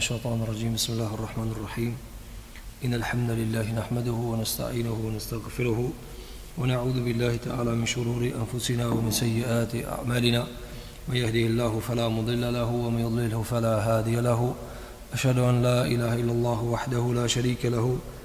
الشيطان الرجيم بسم الله الرحمن الرحيم إن الحمد لله نحمده ونستعينه ونستغفره ونعوذ بالله تعالى من شرور أنفسنا ومن سيئات أعمالنا من يهده الله فلا مضل له ومن يضلله فلا هادي له أشهد أن لا إله إلا الله وحده لا شريك له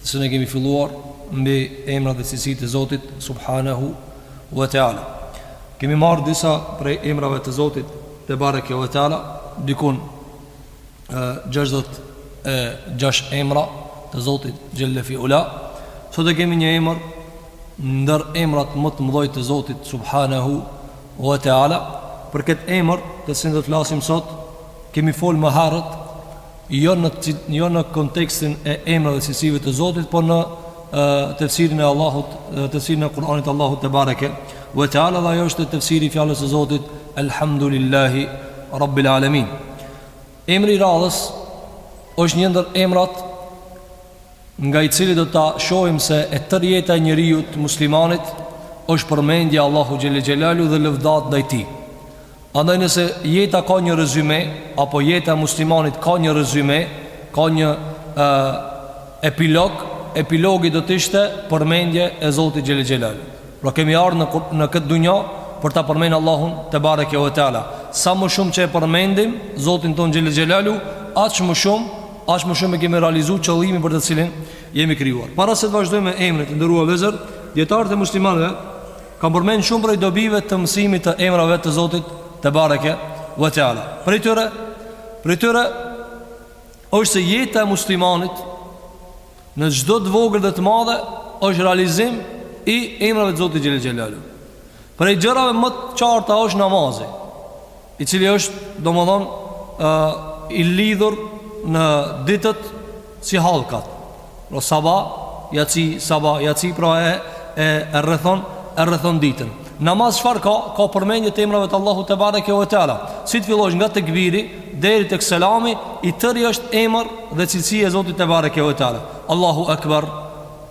Të cilën e kemi filluar mbi emrat dhe cilësitë e Zotit subhanehu ve teala. Kemi marrë disa prej emrave të Zotit tebareke ve teala, diku gjashtëdhjetë e gjashtë emra të Zotit xhelle fi ula. Sot e kemi një emër ndër emrat më të mëdhenj të Zotit subhanehu ve teala. Për këtë emër, të cilin do të flasim sot, kemi folë më herët jo në jo në kontekstin e emrave dhe cilësive të Zotit, por në tefsirin e Allahut, tefsirin e Kur'anit të Allahut tebareke ve teala, dhe ajo është tefsiri i fjalës së Zotit, Elhamdulillahi Rabbil Alamin. Emri i radhës është një ndër emrat nga i cili do ta shohim se e tërë jeta e njeriut muslimanit është përmendja e Allahut xhel-le xhelaluhu dhe lëvdata ndaj tij. Andaj nëse jeta ka një rezume apo jeta e muslimanit ka një rezume, ka një e, epilog, epilogi do të ishte përmendje e Zotit xhel-le xhelaluhu. Pra kemi ardhur në në këtë dunja për ta përmendur Allahun tebareke ve teala. Sa më shumë që e përmendim Zotin tonë xhel-le xhelaluhu, aq më shumë, aq më shumë e kemi realizuar qëllimin për të cilin jemi krijuar. Para se të vazhdojmë me emrin, të nderuar vëllezër, dietarët e muslimanëve Kanë përmend shumë prej dobive të mësimit të emrave të Zotit tebareke ve teala. Prej tyre, prej tyre është se jeta e muslimanit në çdo të vogël dhe të madhe është realizim i emrave të Zotit xhel-le xhelaluhu. Prej gjërave më të qarta është namazi. i cili është domethënë ë i lidhur në ditët si hallkat pra sabah jaci sabah jaci pra e e rrethon e rrethon ditën namaz çfarë ka ka përmendje të emrave të Allahut tebareke ve teala si të fillosh nga tekbiri deri tek selami i tëri është emër dhe cilësi e Zotit tebareke ve teala Allahu ekber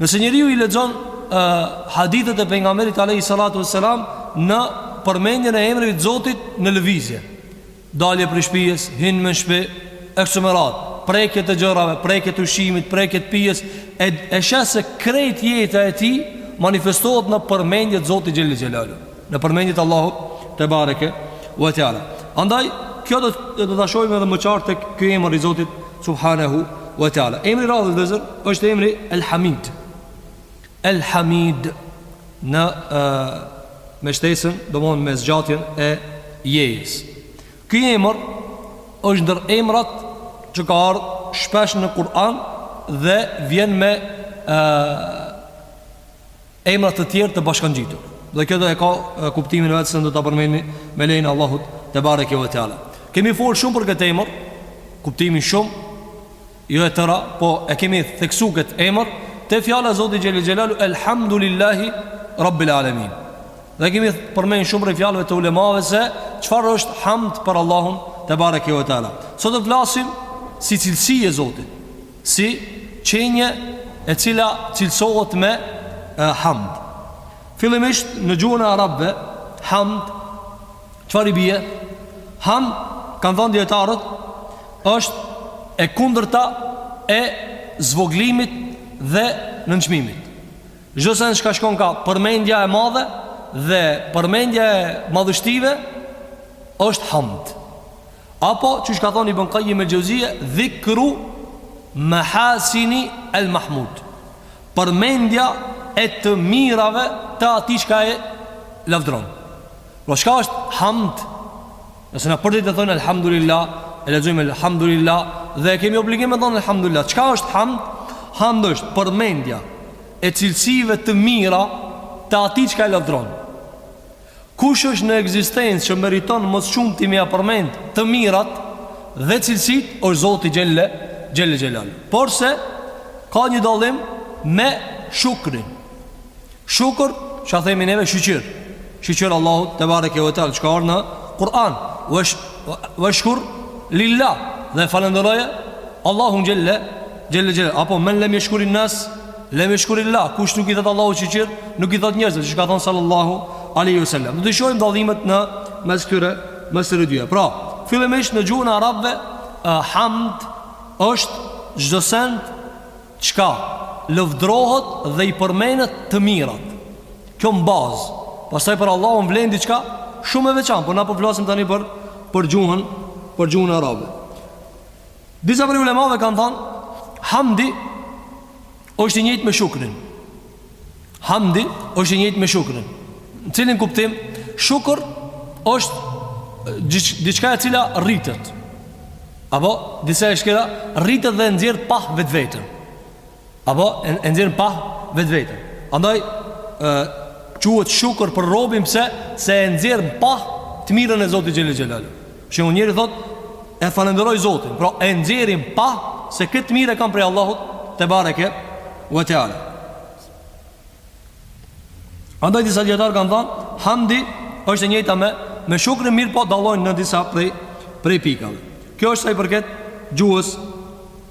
Nëse njeriu i lexon hadithet e pejgamberit alejhi salatu vesselam në përmendjen e emrave të Zotit në lëvizje, dalje prej shpijes, hyn në shpi, e kështu me radhë, prekje të gjërave, prekje të ushqimit, prekje të pijes, e e sheh se krejt jeta e tij manifestohet në përmendje të Zotit xhel-le xhelaluhu. Në përmendje të Allahut tebareke ve teala. Andaj kjo do të do ta shohim edhe më qartë tek ky emër i Zotit subhanahu ve teala. Emri i radhës vëllezër është emri El Hamid. El Hamid në e, me shtesën, do më me zgjatjen e jejës. Ky emër është ndër emrat që ka ardhë shpesh në Kur'an dhe vjen me e, emra të tjerë të bashkangjitur. Dhe kjo e ka kuptimin e vet se do ta përmendim me lejen e Allahut tebareke ve teala. Kemi fol shumë për këtë emër, kuptimin shumë jo e tëra, po e kemi theksu këtë emër te fjala e Zotit xhelle xhelalu elhamdulillahi rabbil alamin. Dhe kemi përmend shumë prej fjalëve të ulemave se çfarë është hamd për Allahun tebareke ve teala. Sot do të flasim si cilësi e Zotit. Si qenie e cila cilësohet me hamd. Fillimisht në gjuhën e arabëve hamd çfarë i bie? Hamd kanë thanë dijetarët është e kundërta e zvogëlimit dhe nënçmimit. Çdo send çka shkon ka përmendja e madhe dhe përmendja e madhështive është hamd. Apo, qysh ka thonë Ibën Kajjim el Xhevzije, dhikru mehasini el mahmud. Përmendja e të mirave të atij çka e lavdron. Pra, çka është hamd, nëse na përditë e thojmë elhamdulillah, e lexojmë elhamdulillah, dhe e kemi obligim me thonë elhamdulillah. Çka është hamd? Hamd është përmendja e cilësive të mira të atij çka e lavdron. Kush është në ekzistencë që meriton më shumë ti me ia përmend të mirat dhe cilësitë është Zoti xhelle xhelle xhelalu. Porse ka një dallim me shukrin. Shukr çka themi neve shyqyr. Shyqyr Allahut tebareke ve teala çka ardh në Kur'an. Veshkuru lilla dhe falënderoje Allahun xhelle xhelle xhelalu. Apo men lem yeshkurin nas Lem jeshkurillah, kush nuk i thotë Allahut shyqyr, nuk i thotë njerëzve, siç ka thonë sallallahu aleyhi ve sellem. Do t'i shohim dallimet në mes këtyre, mes të dyjave. Pra, fillimisht në gjuhën e arabëve, hamd është çdo send çka lëvdrohet dhe i përmenet të mirat. Kjo në bazë. Pastaj për Allahun vlen diçka shumë e veçantë, por na po flasim tani për, për gjuhën, për gjuhën e arabëve. Disa prej ulemave kanë thanë Hamdi është i njëjtë me shukrin. Hamdi është i njëjtë me shukrin. Në cilin kuptim, shukr është diçka e cila rritet. Apo disa e shkela rritet dhe nxjerr n'pah vetveten. Apo e, e nxjerr n'pah vetveten. Andaj ë quhet shukër për robin, pse, se e nxjerr n'pah të mirën e Zotit xhelle xhelal. Shembull njeri thotë e falënderoj Zotin, pra e nxjerr n'pah se këtë t'mirë e kam prej Allahut tebareke ve teala. Andaj disa dijetarë kanë thonë, hamdi është e njëta me, me shukrin mirëpo dallojnë në disa prej, prej pikave. Kjo është sa i përket gjuhës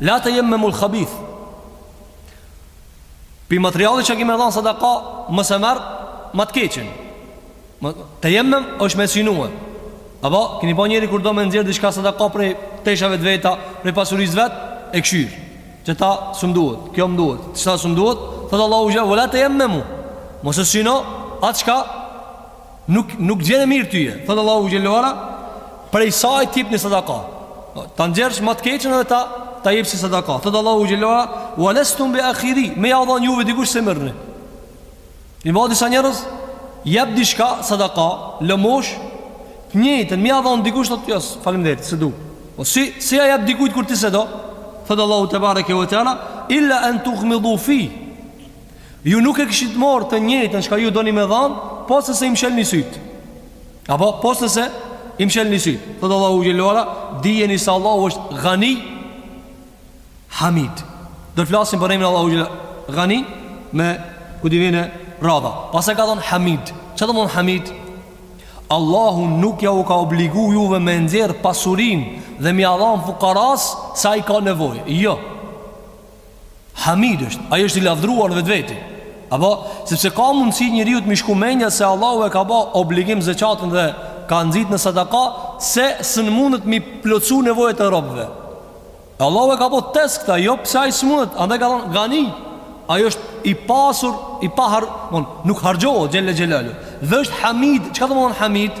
La tejemmemul khabith Pi materialit që kemi dhanë sadaka Mos e merr Ma të keqen Tejemmem është me synue Apo, kemi pa njeri kur do me nxjerr Diçka sadaka prej teshave të veta Prej pasurisë vet E kshyr Qeta s'um duhet Kjo m'duhet Qeta s'um duhet Thotë Allahu xhel Ve la tejemmemu Mos e syno Atë çka Nuk nuk të vjen e mirë tyje, thot Allahu xhelle ve ala, prej saj t'jipni sadaka. Ta nxjerrsh ma të keqen edhe ta ta jep si sadaka. Thot Allahu xhelle ve ala, "Wa lastum bi akhidhih", me ja dhon juve dikush s'e merrni. I vao disa njerëz, jep diçka sadaka, lëmosh, të njëjtën, me ja dhon dikush thotë, "Jo, faleminderit, s'e du." Po si si ja jep dikujt kur ti s'e do? Thot Allahu tebareke ve teala, "Illa an tughmidu fi." Ju nuk e kishit marrë të njëjtën çka ju doni me dhanë, pos nëse i mshelni sytë. Apo, pos nëse i mshelni sytë. Thot Allahu xhelle ve ala, dijeni se Allahu është gani, hamid. Do flasim për emrin Allahu xhelle ve ala, gani, me kur t'i vjen radha. Pastaj ka thonë hamid. Çka do me thonë hamid? Allahu nuk ja u ka obligu juve me nxjerr pasurinë dhe me ja dhanë fukarasë se ai ka nevojë. Jo. Hamid është, ai është i lavdruar vetveti. Apo, sepse ka mundësi njeriut mi shku menja se Allahu e ka ba obligim zeqatën dhe ka nxit në sadaka, se s'mundet mi plotësu nevojat e robëve. Allahu e ka ba test këta, jo pse ai s'mundet, andaj ka thonë gani, ai është i pasur, i pahar, mon, nuk harxhohet, xhelle xhelaluhu. Dhe është Hamid, çka do me thonë Hamid?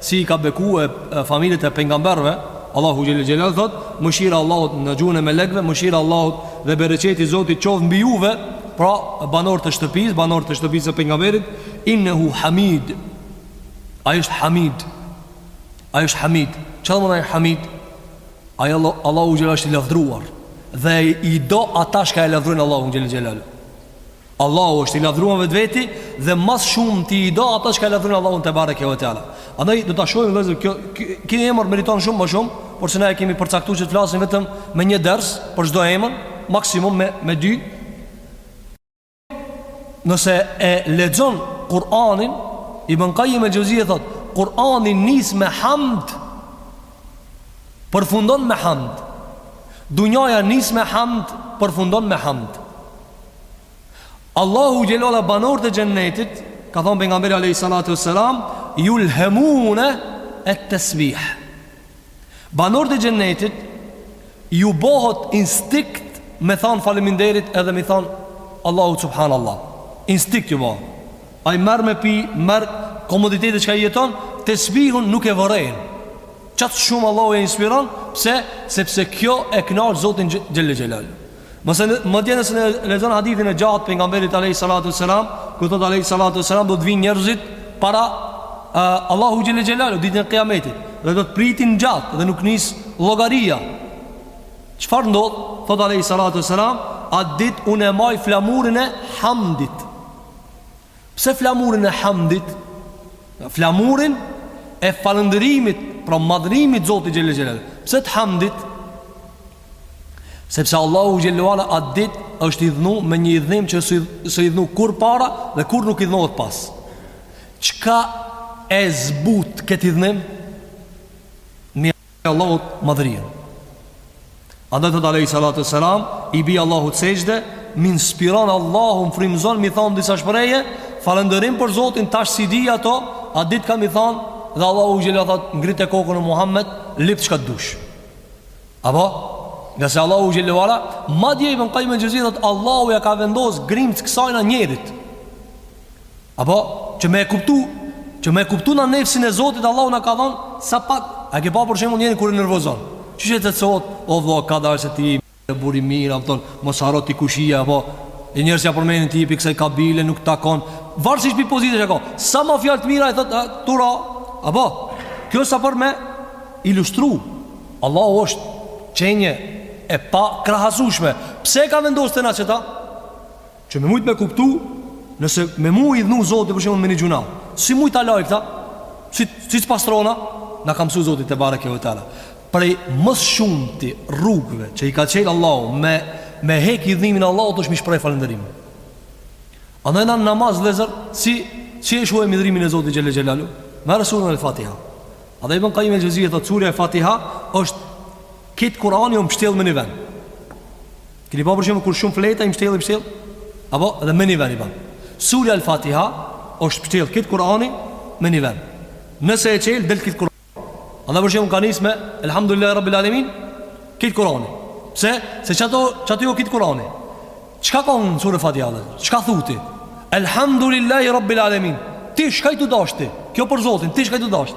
Si i ka bekue familjet e pengamberëve, Allahu xhelle xhelaluhu thot, mëshira e Allahut në gjuhën e melekëve, mëshira e Allahut dhe bereqeti i Zotit qoftë mbi juve, pra banorët e shtëpisë, banorët e shtëpisë së pengamberit, innehu hamid. Ai është hamid. Ai është hamid. Çka do me thonë hamid? Ai Allahu xhelal është i lavdruar dhe i do ata çka e lavdrojnë Allahun xhelle xhelaluhu. Allahu është i lavdruar vetveti dhe ma së shumti i do ata çka e lavdrojnë Allahun tebareke ve teala. Andaj do ta shohim vllezër kjo ky emër meriton shumë më shumë, por se na e kemi përcaktu që të flasim vetëm me një ders për çdo emër, maksimum me me dy. Nëse e lexon Kur'anin, Ibn Kajjim el-Xhevzije thot, Kur'ani nis me hamd, përfundon me hamd. Dunjaja nis me hamd, përfundon me hamd. Allahu xhele ala banorët e xhennetit Ka thonë pejgamberi Alejhi Salatu Selam Julhemune et-tesbih Banorët e xhennetit Ju bohet instinkt Me thonë faliminderit edhe me thonë Allahu Subhan Allah Instinkt ju bohet Ai merr me pi, merr komoditetet çka i jeton Tesbihin nuk e vërejnë Qaq shumë Allahu e inspiron Pse? Sepse kjo e knaq Zotin Xhele Xhelal Mëse madje nëse lexon hadithin e gjatë pejgamberit alejhi salatu selam, ku thot alejhi salatu selam do të vinë njerëzit para uh, Allahu xhele xhelalu ditën e kijametit dhe do të pritin gjatë dhe nuk nis llogaria. Çfarë ndodh? Thot alejhi salatu selam, atë ditë unë e maj flamurin e hamdit. Pse flamurin e hamdit, flamurin e falëndërimit, pra madhrimit Zotit Xhele Xhelal. Pse të hamdit? Sepse Allahu Xhele Ala atë dit është idhnu me një idhnim që s'ë idhnu kurr para dhe kurr nuk idhnohet pas. Çka e zbut këtë idhnim? e Allahut madhërimi. Andaj thot Alejhi Salatu Selam, i bi Allahut sexhde, më inspiron Allahu m'frymzon, m'i thonë disa shprehje, falëndërim për Zotin, tash s'i di ato, at dit kam m'i thonë, dhe Allahu xhele ala thot, ngrite kokën o Muhammed, lyp çka të dush. Apo? Ngase Allahu xhele ve ala, madje Ibn Kajim el Xhevzije thot, Allahu ja ka vendos grimcë t'kësajna njerit. Apo që me e kuptu Që me e kuptu na nefsin e Zotit Allahu na ka dhonë Sa pak A ke pa për shembull njerin kur e nervozon Që që të të thot O vlla kadal se ti je burr i mirë A po thonë Mos harro ti kush je Apo E njerëz ja përmenin ti Prej kësaj kabile Nuk takon Varësisht pi pozite që ka Sa ma fjalë të mira E thot Tura Apo Kjo sa për me Ilustru Allahu është Qenie E pakrahasushme Pse ka vendosë te na qeta Që me mujt me kuptu, nëse me m'u idhnu Zoti për shembull me një gjynah, si muj ta laj këta? Si si pastrona? Na ka mësu Zoti tebareke ve teala. Prej më shumti rrugëve që i ka çel Allahu me me hek idhnimin Allahut është mi shpreh falënderim. Andaj në namaz dhe zër, si, si e shuaj hidhrimin e Zotit Xhele Xhelalu? Me suren el fatiha. Andaj Ibn Kajim el Xhevzije, thotë surja el fatiha, është krejt Kurani o mshtjell me një vend. Keni pa për shembull kur shumë fleta i mshtell i mshtell apo edhe me ni ven i bën. Surja Al-Fatiha është mshtell krejt Kur'ani me ni ven. Nëse e çel del krejt Kur'ani. Andaj për shembull ka nis me Elhamdulillahi Rabbil Alamin krejt Kur'ani. Pse? Se qato qato jon krejt Kur'ani. Çka ka në suren Fatiha? Çka thotë? Elhamdulillahi Rabbil Alamin. Ti çka je tu dasht. Kjo për Zotin, ti çka je tu dasht.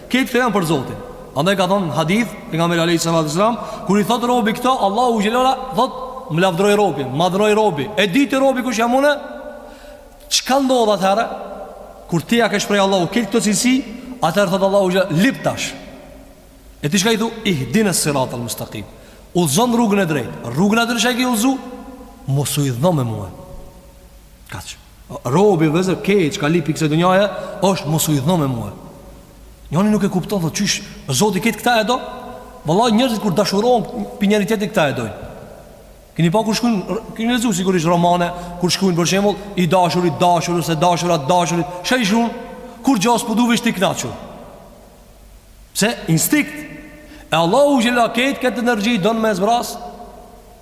Kejt këto janë për Zotin. Andaj ka thonë në hadith, Pejgamberi alejhi salatu ves-selam, kur i thotë robi këto, Allahu xhele ve ala thotë, më lavdroi robi, më madhroi robi, e diti robi kush jam une, çka ndodh atëherë, kur t'ia ke shpreh Allahut kejt këto cilësi, atëherë thotë Allahu xhele ve ala, lyp tash, e ti shka i thu, ihdina siratal mustakim, udhëzona rrugën e drejtë, rrugën e atyre që i ke udhëzu, mos u idhno me mue, kaq. Robi vëllezër kejt çka lyp n'kso dunjaje është mos u idhno me mue Njeri nuk e kupton se qysh Zoti kejt këta e do Vëlla njerëzit kur dashurohen për njëri tjetrin këta e dojnë Keni pa kur shkrujn Keni lexu sigurisht romane Kur shkrujn për shemull I dashuri t'dashurës e dashura t'dashurit Shka i shkrun Kurgja s'po du veç ti i knaqur Se instinkt E Allahu xhele ve ala kejt këtë energji Don me zbraz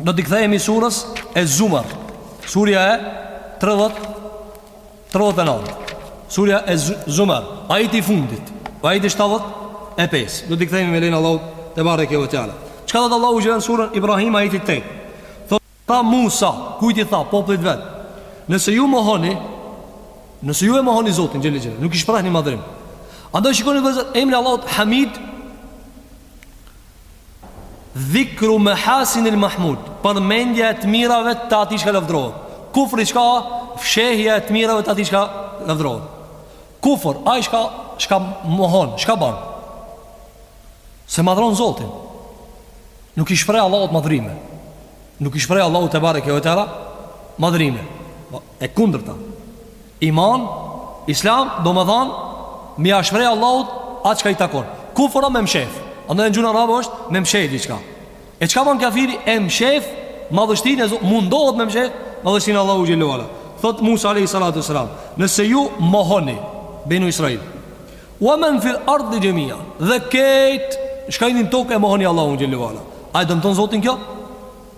Do t'i kthehemi sures ez-Zumer Surja e 30 39 Surja ez-Zumer Ajeti i fundit Ajeti i 75 Do t'i kthehemi me lejen e Allahut tebareke ve teala Çka tha Allahu xhele n'suren Ibrahim ajeti i tetë Thot tha Musa Kujt i tha popullit t'vet Nëse ju mohoni Nëse ju e mohoni Zotin xhele xhelaluhu Nuk i shprehni madhrim Andaj shikoni vëllezër Emri i Allahut Hamid Dhikru mahasin el mahmud, përmendja e të mirave të atij që lavdërohet. Kufri çka? Fshehja e të mirave të atij që lavdërohet. Kufër, ai çka çka mohon, çka bën? S'e madhron Zotin. Nuk i shpreh Allahut madhrime. Nuk i shpreh Allahut tebareke ve teala madhrime. Po, e kundërta. Iman, Islam, domethanë, m'ia shpreh Allahut, atë çka i takon. Kufri me mshef. Andaj në gjuhën arabe është, me mshef diçka. E çka ban kafiri, e mshef, madhështinë e Zotit, mundohet me mshef, madhështinë e Allahut xhele ve ala. Thot Musa alejhi salatu ves-selam, nëse ju mohoni, benu Israil, ve men fil erdi xhemia, edhe kejt, shka jeni n'tokë e mohoni Allahun xhele ve ala. A e dëmton Zotin kjo?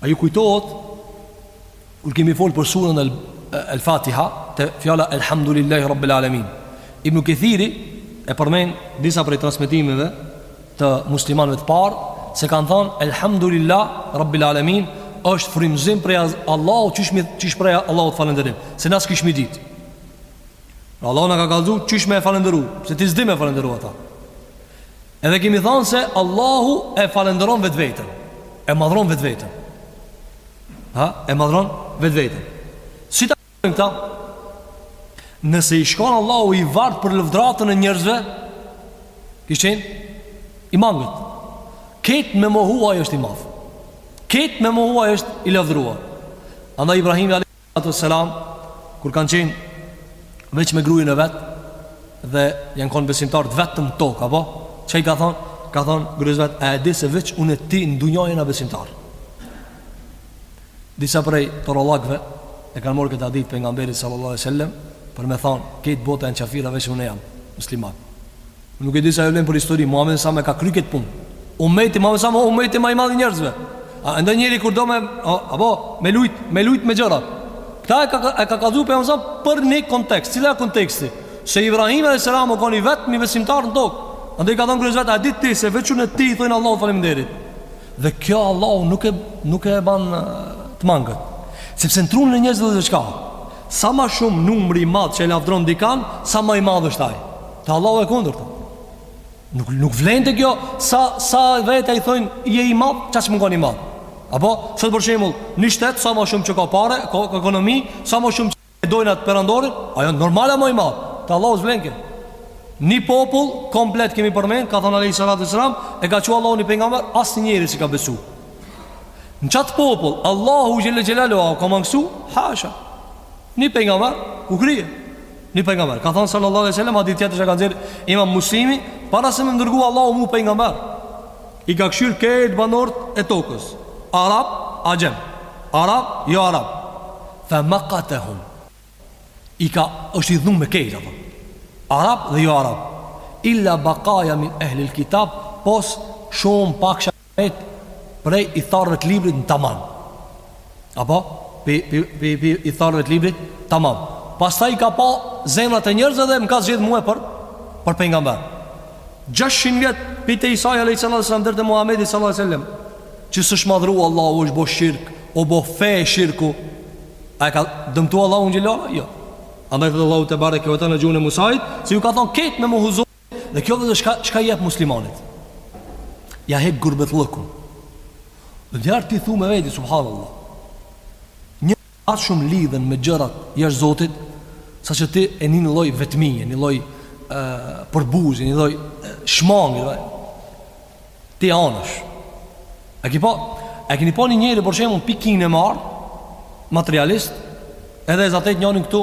A ju kujtohet kur kemi fol për suren Al-Fatiha te fjala Elhamdulillahi Rabbil Alamin. Ibn Kathiri e përmend disa prej transmetimeve të muslimanëve të parë se kanë thënë Elhamdulillah Rabbil Alamin është frymëzim prej Allahut qysh me i shpreh Allahut falënderim se na s'kishim ditë. Pra Allahu na ka kallzu qysh me e falënderu, se ti s'di me e falënderu ata. Edhe kemi thanë se Allahu e falënderon vetveten E madhron vetveten Ha? E madhron vetveten Si ta përën këta? Nëse ish kon Allahu i vartë për lavdëratën e njerëzve Kish qenë? I mangët Kejt me mohu Ai është i madh Kejt me mohu Ai është i lavdëruar Andaj Ibrahimi a.s. Alaihi Wasallam kur kanë qenë veç me grujën e vet dhe janë kon besimtar të vetëm n'tokë apo ça i ka thon ka thon grues vet a e di se veç unë e ti në dunja jena besimtar disa prej torollakëve e kanë marrë këtë hadith pejgamberit sallallahu alaihi wasallam për me thon kejt bota janë kafira veç unë jam musliman Nuk e di sa e vlen për histori, Muhamedi alejhi selam e ka kry këtë punë. Ummeti i Muhamedit alejhi selam ummeti ma i madh i njerëzve. Andaj njeri kur do me, a, apo, me lujt, me lujt me gjëra. Këta e ka, e ka kallzu për, për një kontekst. Cili â konteksti? Se Ibrahimi alejhi selam u kon i vetmi besimtar në tokë. Andaj i ka thonë grues vet, a e di ti se veç un e ti i thojmë Allahut faleminderit. Dhe kjo Allahun nuk e, nuk e ban të mangët. Sepse në trunin e njerëzve edhe çka. Sa ma shumë numri i madh që e lavdron dikan, sa ma i madh është ai. Te Allahu e kundërta. Nuk nuk vlen te kjo sa sa veta i thojnë je i madh, qaq me kon i madh. Apo sot për shembull, një shtet sa më shumë që ka pare, ka ekonomi, sa më shumë që e dojnë atë perandorin, ai normal â më i madh. Te Allahu s'vlen kjo. Një popull komplet kemi përmend, ka thënë alejhi salatu wasallam, e ka çu Allahu ni pejgamber, asnjë njeri s'i ka besu. Në çat popull, Allahu xhel-le xhelaluhu u ka mangsu, hasha. Një pejgamber u krije. Një pejgamber ka thënë sallallahu alaihi wasallam hadith tjetër që ka nxjerr Imam Muslimi, para se me dërgu Allahu mu pejgamber, i ka kshyr kejt banorët e tokës, arab, axhem, arab, jo arab. Fa maqatahum. I ka është hidhnu me kejt, apo. Arab dhe jo arab. Illa baqaya min ahli alkitab, pos shumë pak Ajt prej ithtarëve të librit në tamam. Apo pi pi pi pi ithtarëve të librit tamam. Pastaj i ka pa zemrat e njerëzve dhe më ka zgjedh mua për për pejgamber. 600 vjet pi te Isa alayhis salam deri te Muhamedi sallallahu alaihi wasallam. Që s'është madhru Allahu, është bo shirk, o bo fe e shirku. A e ka dëmtu Allahun xhel-le xhelaluhu? Jo. Andaj Allahu tebareke ve teala në gjuhën e Musait, se ju ka thonë kejt me mohu. Dhe kjo vllezër çka, çka i jep muslimanit Ia hek gurbetllëkun Ndonjëherë ti thu me veti Subhanallah Njaq shumë lidhen me gjërat jashtë Zotit Sa që ti e nin një lloj vetmie Një lloj përbuzje Një lloj shmangie Ti anash E ki po E kini pa një njeri për shembull Në Pekin e merr Materialist Edhe e zatet njanin këtu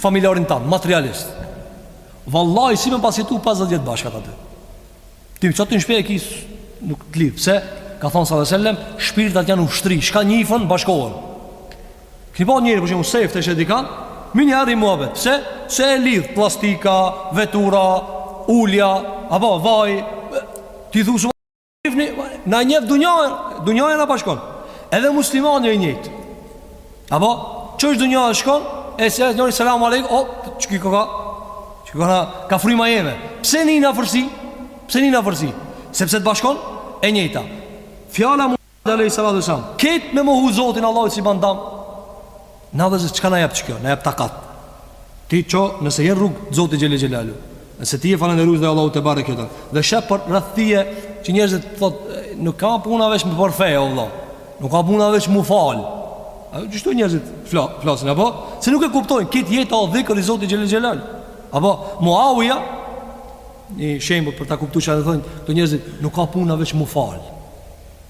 Familjarin tan Materialist Vallahi si me pas jetu 50 vjet bashkë ata dy. Ti në çat ni shpi e ki nuk të lidh. Pse? Ka thon sallallahu alajhi wasallam, shpirtrat janë ushtri, çka njifen bashkohen. Kini pa njeri për shembull sefte e sheh dikan, menjëherë mua vet. Pse? Se e lidh plastika, vetura, ulja, apo vaj, ti thua Shifni, na njef dunjaja, dunjaja na bashkon. Edhe muslimani i njëjtë. Apo, që është dunjaja shkon, e se njëri selam alejk, o, që ki ka, që ki ka, ka fryma jeme. Pse jeni në afërsi? Pse jeni në afërsi? Sepse të bashkon, e njëjta. Fjala Muhamedit alejhi salatu ve selam. Ketë me mohu zotin Allahu s'i ban dam. Na vëzë çka na jep çka, na jep takat. Ti ço, nëse je rrug Zoti xhelel xhelalu. Nëse ti je falënderues dhe Allahu tebareke ve teala. Dhe shef përreth tije që njerëzit thot nuk ka puna veç me për fe o vëlla. Nuk ka puna veç mu fal. Apo çto njerëzit fla, flasin apo? Se nuk e kuptojnë kit jetë o dhikr i Zotit xhelel xhelal. Apo Muawija i shembull për ta kuptuar çfarë thonë, do njerëzit nuk ka puna veç mu fal.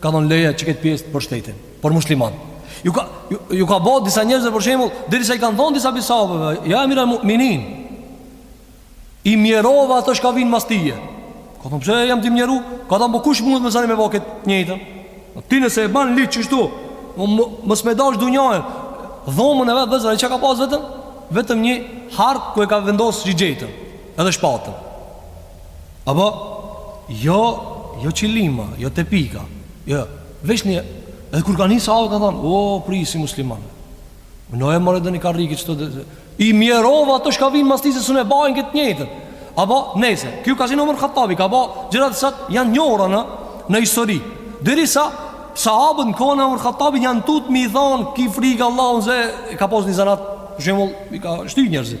ka dhënë leje që këtë pjesë për shtetin, për musliman. Ju ka ju, ju ka bo disa njerëz për shembull, derisa i kanë thënë disa pi sahabëve, ja Emirul Mu'minin. I mjerova ato shka vijnë mas tije. Ka thënë pse jam t'i mjeru? Ka thënë po kush mundet mesanej me bo kët të njëjtën? Po ti nëse e bën ligj kështu, mos me dash dunjanë. Dhomën e vet vëllezër, çka ka pas vetëm? Vetëm një hark ku e ka vendosur shigjetën. Edhe shpatën. Apo jo, jo qilima, jo tepiha. Jo, jo. Veç një edhe kur kanë hi sahabët kan thon, "O, prijsi musliman." Unë e morë ndonji karrikë çto i mjerova ato shka vin mas tije se s'un e bajnë këtë njëjtën. Apo nëse, ky ka qenë Omer Khattabi, ka bë gjëra që sot janë njohura në histori. Derisa sahabët në kohën e Omer Khattabit janë tut m'i thon ki frik Allahun se ka pas një zanat për shembull i ka shty njerëzit.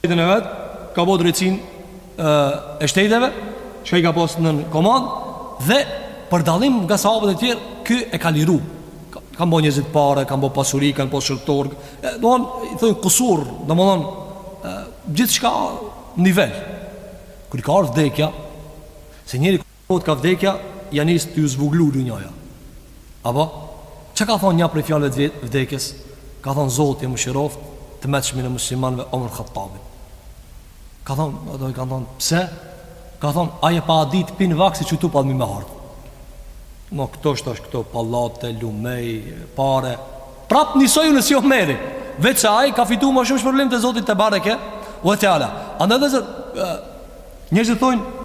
shtetin e vet, ka bërë drejtësinë e shteteve, që i ka pas nën komand dhe për dallim nga sahabët e tjerë, ky e ka liru. Kan, kanë bo njerëzit pare, kanë bo pasuri, kanë pas shërbtor. Don, i thonë kusur, domthon gjithçka nivel. Kur i ka ardh vdekja, se njëri Kur t'kap vdekja ja nis të ju zvoglu dunjaja apo Çka ka thonë nja prej fjalëve të vdekjes ka thonë zoti e mëshiroft të mençmin e muslimanëve Omer Khattabin ka thonë ato i kanë thonë pse ka thonë aj e paska dit pi n'vakt se që tu padmi me ardhë Mo këto është është këto palate, lumej, pare Prap njësoj unë si omeri Veç se aj ka fitu ma shumë shpërblim te zoti tebareke ve teala Andaj vëllezër njerëzit thonë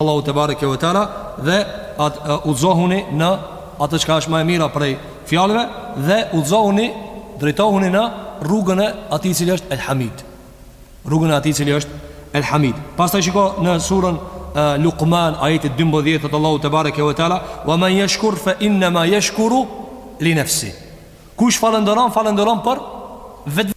Allahu tebareke ve teala dhe udhzohuni në atë çka është më e mira prej fjalëve dhe udhzohuni drejtohuni në rrugën e atij cili është El Hamid. Rrugën e atij cili është El Hamid. Pastaj shiko në surën Luqman ajeti 12 thotë Allahu tebareke ve teala wa man yashkur fa inna ma yashkuru li nafsi. Kush falënderon falënderon për vete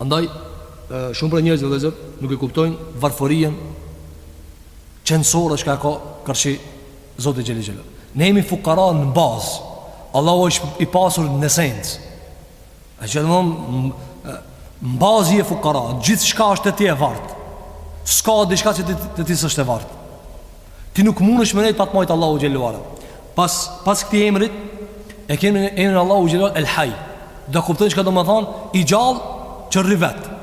Andaj, shumë prej njerëzve vëllezër nuk e kuptojnë varfërinë qenësore që ka ka karshi Zotit xhele xhelaluhu. Ne jemi fukara në bazë, Allahu është i pasur në esencë. Domethënë në bazë je fukara, gjithçka është te ti e vartë. S'ka diçka që te ti s'është e vartë. Ti nuk mundesh me nejtë pa të mbajtë Allahu xhelaluhu. Pas, pas këtij emrit, e kemi emrin Allahut xhelaluhu El Haj. Ta kuptojmë çka domethënë, i gjallë që rri vetë.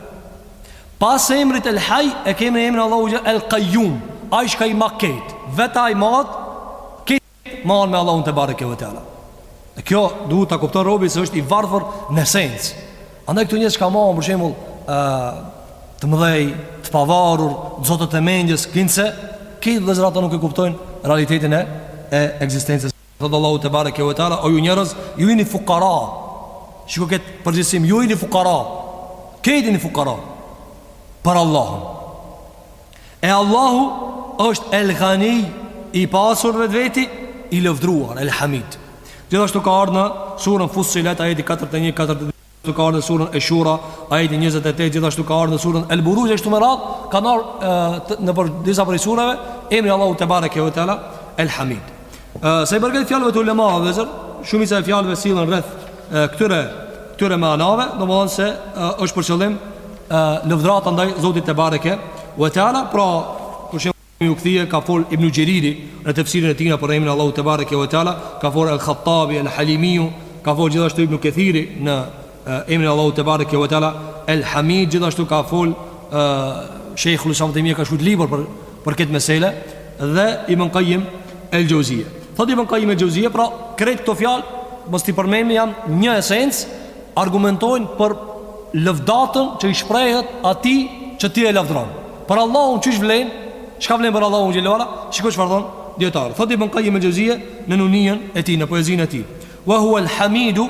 Pas emrit El Haj, e kemi emrin Allahut xhelaluhu El Kajum. Ai çka i mban krejt, vetë i mban, Mbahen me Allahun tebareke ve teala E kjo duhet ta kupton robi se është i varfër në esencë Andaj këta njerëz çka mbahen për shembull Të mëdhenj, të pavarur, zotët e mendjes Kinse, krejt vëllezër ata nuk e kuptojnë realitetin e, e ekzistencës Thotë Allahu tebareke ve teala O ju njerëz, ju jeni fukara Shiko këtë përgjithësim, ju jeni fukara Krejt jeni fukara Për Allahun E Allahu është El Ghani i pasur vetvetiu i lavdëruar El Hamid Gjithashtu ka ardhë në surën Fussilet ajeti 41-42 Gjithashtu ka ardhë në surën E Shura ajeti 28 Gjithashtu ka ardhë në surën El Buruxh E kështu me radhë ka ardhë nëpër disa prej sureve Emri Allahut tebareke ve teala El Hamid Sa i përket fjalëve të ulemave vëllezër Shumica e fjalëve sillen rreth këtyre, këtyre manave Domethënë se është për qëllim Lavdërata ndaj Zotit tebareke ve teala pra Për shembull kthjellët ka fol ibn Xheriri Në tefsirin e tijna për emrin Allahut tebareke ve teala ka fol El Khattabi, El Halimiju Ka fol gjithashtu ibn Kethiri në emrin Allahut tebareke ve teala El Hamid gjithashtu ka fol Shejhul Islam ibn Tejmije ka shkruar libër për për këtë mesele dhe Ibn Kajim El Xhevzije. Thotë Ibn Kajim El Xhevzije pra krejt këto fjalë mos t'i përmendim janë një esencë argumentojnë për lavdatën që i shprehet atij që ti e lavdëron. Për Allahun qysh vlen? Çka vlen për Allahun xhelaluhu? Shiko çfarë thonë dijetarët. Thotë Ibn Kajim El Xhevzije në nunijen e tij në poezinë e tij. Wa huwa al-hamidu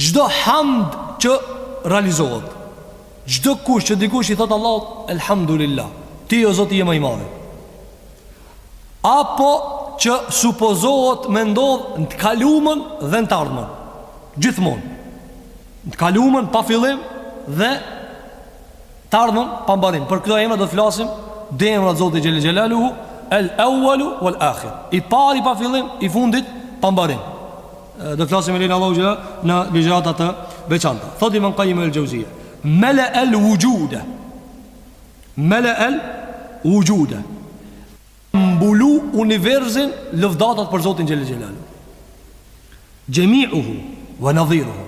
Çdo hamd që realizohet, çdo kush që dikush i thotë Allahut elhamdulillah, ti o Zot je më i madhi. Apo që supozohet me ndodh në të kalumen dhe në të ardhmen. Gjithmonë. Në të kalumen pa fillim dhe Të ardhmen pa mbarim. Për këto emra do të flasim te emrat e Zotit xhele xhelaluhu, el ewalu wal akhir. I pari pa fillim, i fundit pa mbarim. Do të flasim me lejen e Allahut xhele në ligjërata të veçanta. Thotë ibn Kajim el Xhevzije. Mele el wujude. Mele el wujude. mbulu universin lëvdatat për Zotin Xhele Xhelaluhu Xhemiuhu ve nadhiruhu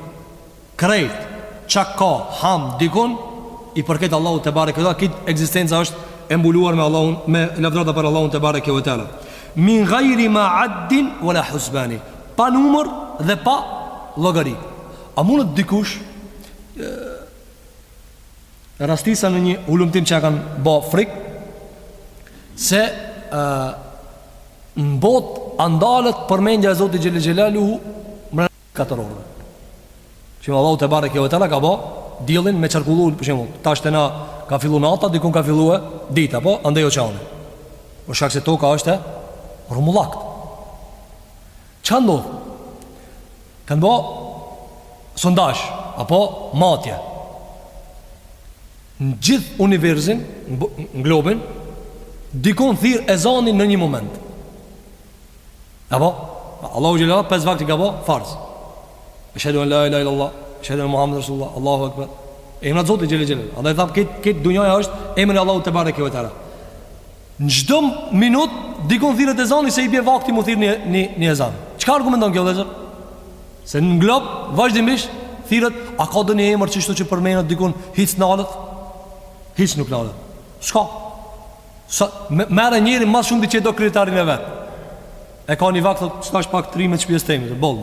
Krejt çka ka hamd dikun I përket Allahut tebareke ve teala Krejt eksistenca është e mbuluar me, Allahun, me lëvdata për Allahun tebareke ve teala Min gajri ma addin ve la husbani Pa numër dhe pa llogari A mundet dikush e, rastisa në një hulumtim që ja kanë bë frik se ë në botë a ndalet përmendja e Zotit Xhele Xhelaluhu njëzet e katër orë. Që Allahu tebareke ve teala ka bë diellin me qarkullu për shembull. Tash te na ka fillu nata, dikun ka fillu dita, po andej oqeani. Për shkak se toka është rrumullakt. Çka ndodh? Kanë bë sondazh apo matje. Në gjithë universin, në globin, dikun thirret ezani në një moment. Apo Allahu xhele pesë vakte i ka bo farz. Eshhadu an la ilaha illallah, eshhadu an Muhammed rasulullah, Allahu akbar. Emri i Zotit xhele xhele. Andaj thash krejt krejt dunjaja është emri i Allahut tebareke ve teala. Në çdo minut dikun thirret ezani se i bie vakti mu thirr një një një ezan. Çka argumenton kjo vëllazër? Se në glob vazhdimisht thirret, a ka donji emër qështu që përmendet dikun hiç nalet? Hiç nuk nalet. Çka? Sa merr njeri ma shumë diqysh do kryetarin e vet. E ka një vakt, tash pak trime t'shpisë teme, boll.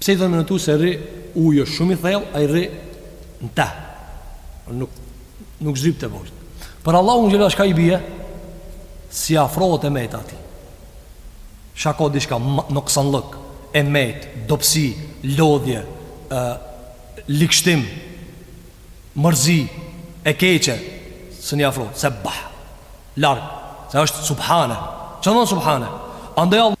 Pse i thonë me notu se rri uji është shumë i thellë, ai rri në te. Nuk nuk zhytet poshtë. Por Allahu xhele shka i bie? S'i afrohet e metë atij. Shka ka diçka noksanllëk, e metë, dobësi, lodhje, ë ligshtim, mërzi, e keqe, s'i afrohet, se bah, larg, se është subhane. Ç'do me thon subhane? Andaj Allahu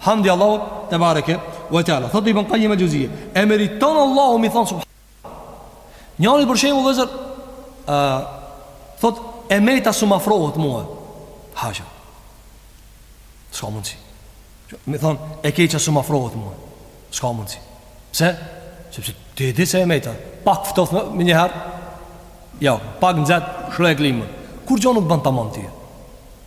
Hamdi Allahut tebareke ve teala. Thotë Ibn Xhuzej, e meriton Allahu mi thon subhanallahu. Njeri për shembull vllazër ë thotë e meta s'u m'afrohet mua. Hasha. S'ka mundsi. Mi thon e keqja s'u m'afrohet mua. S'ka mundsi. Pse? Sepse ti e di se e meta. Pak ftoft më një herë. Jo, pak nxet lsho e klimë. Kurgjo nuk bën tamam ti.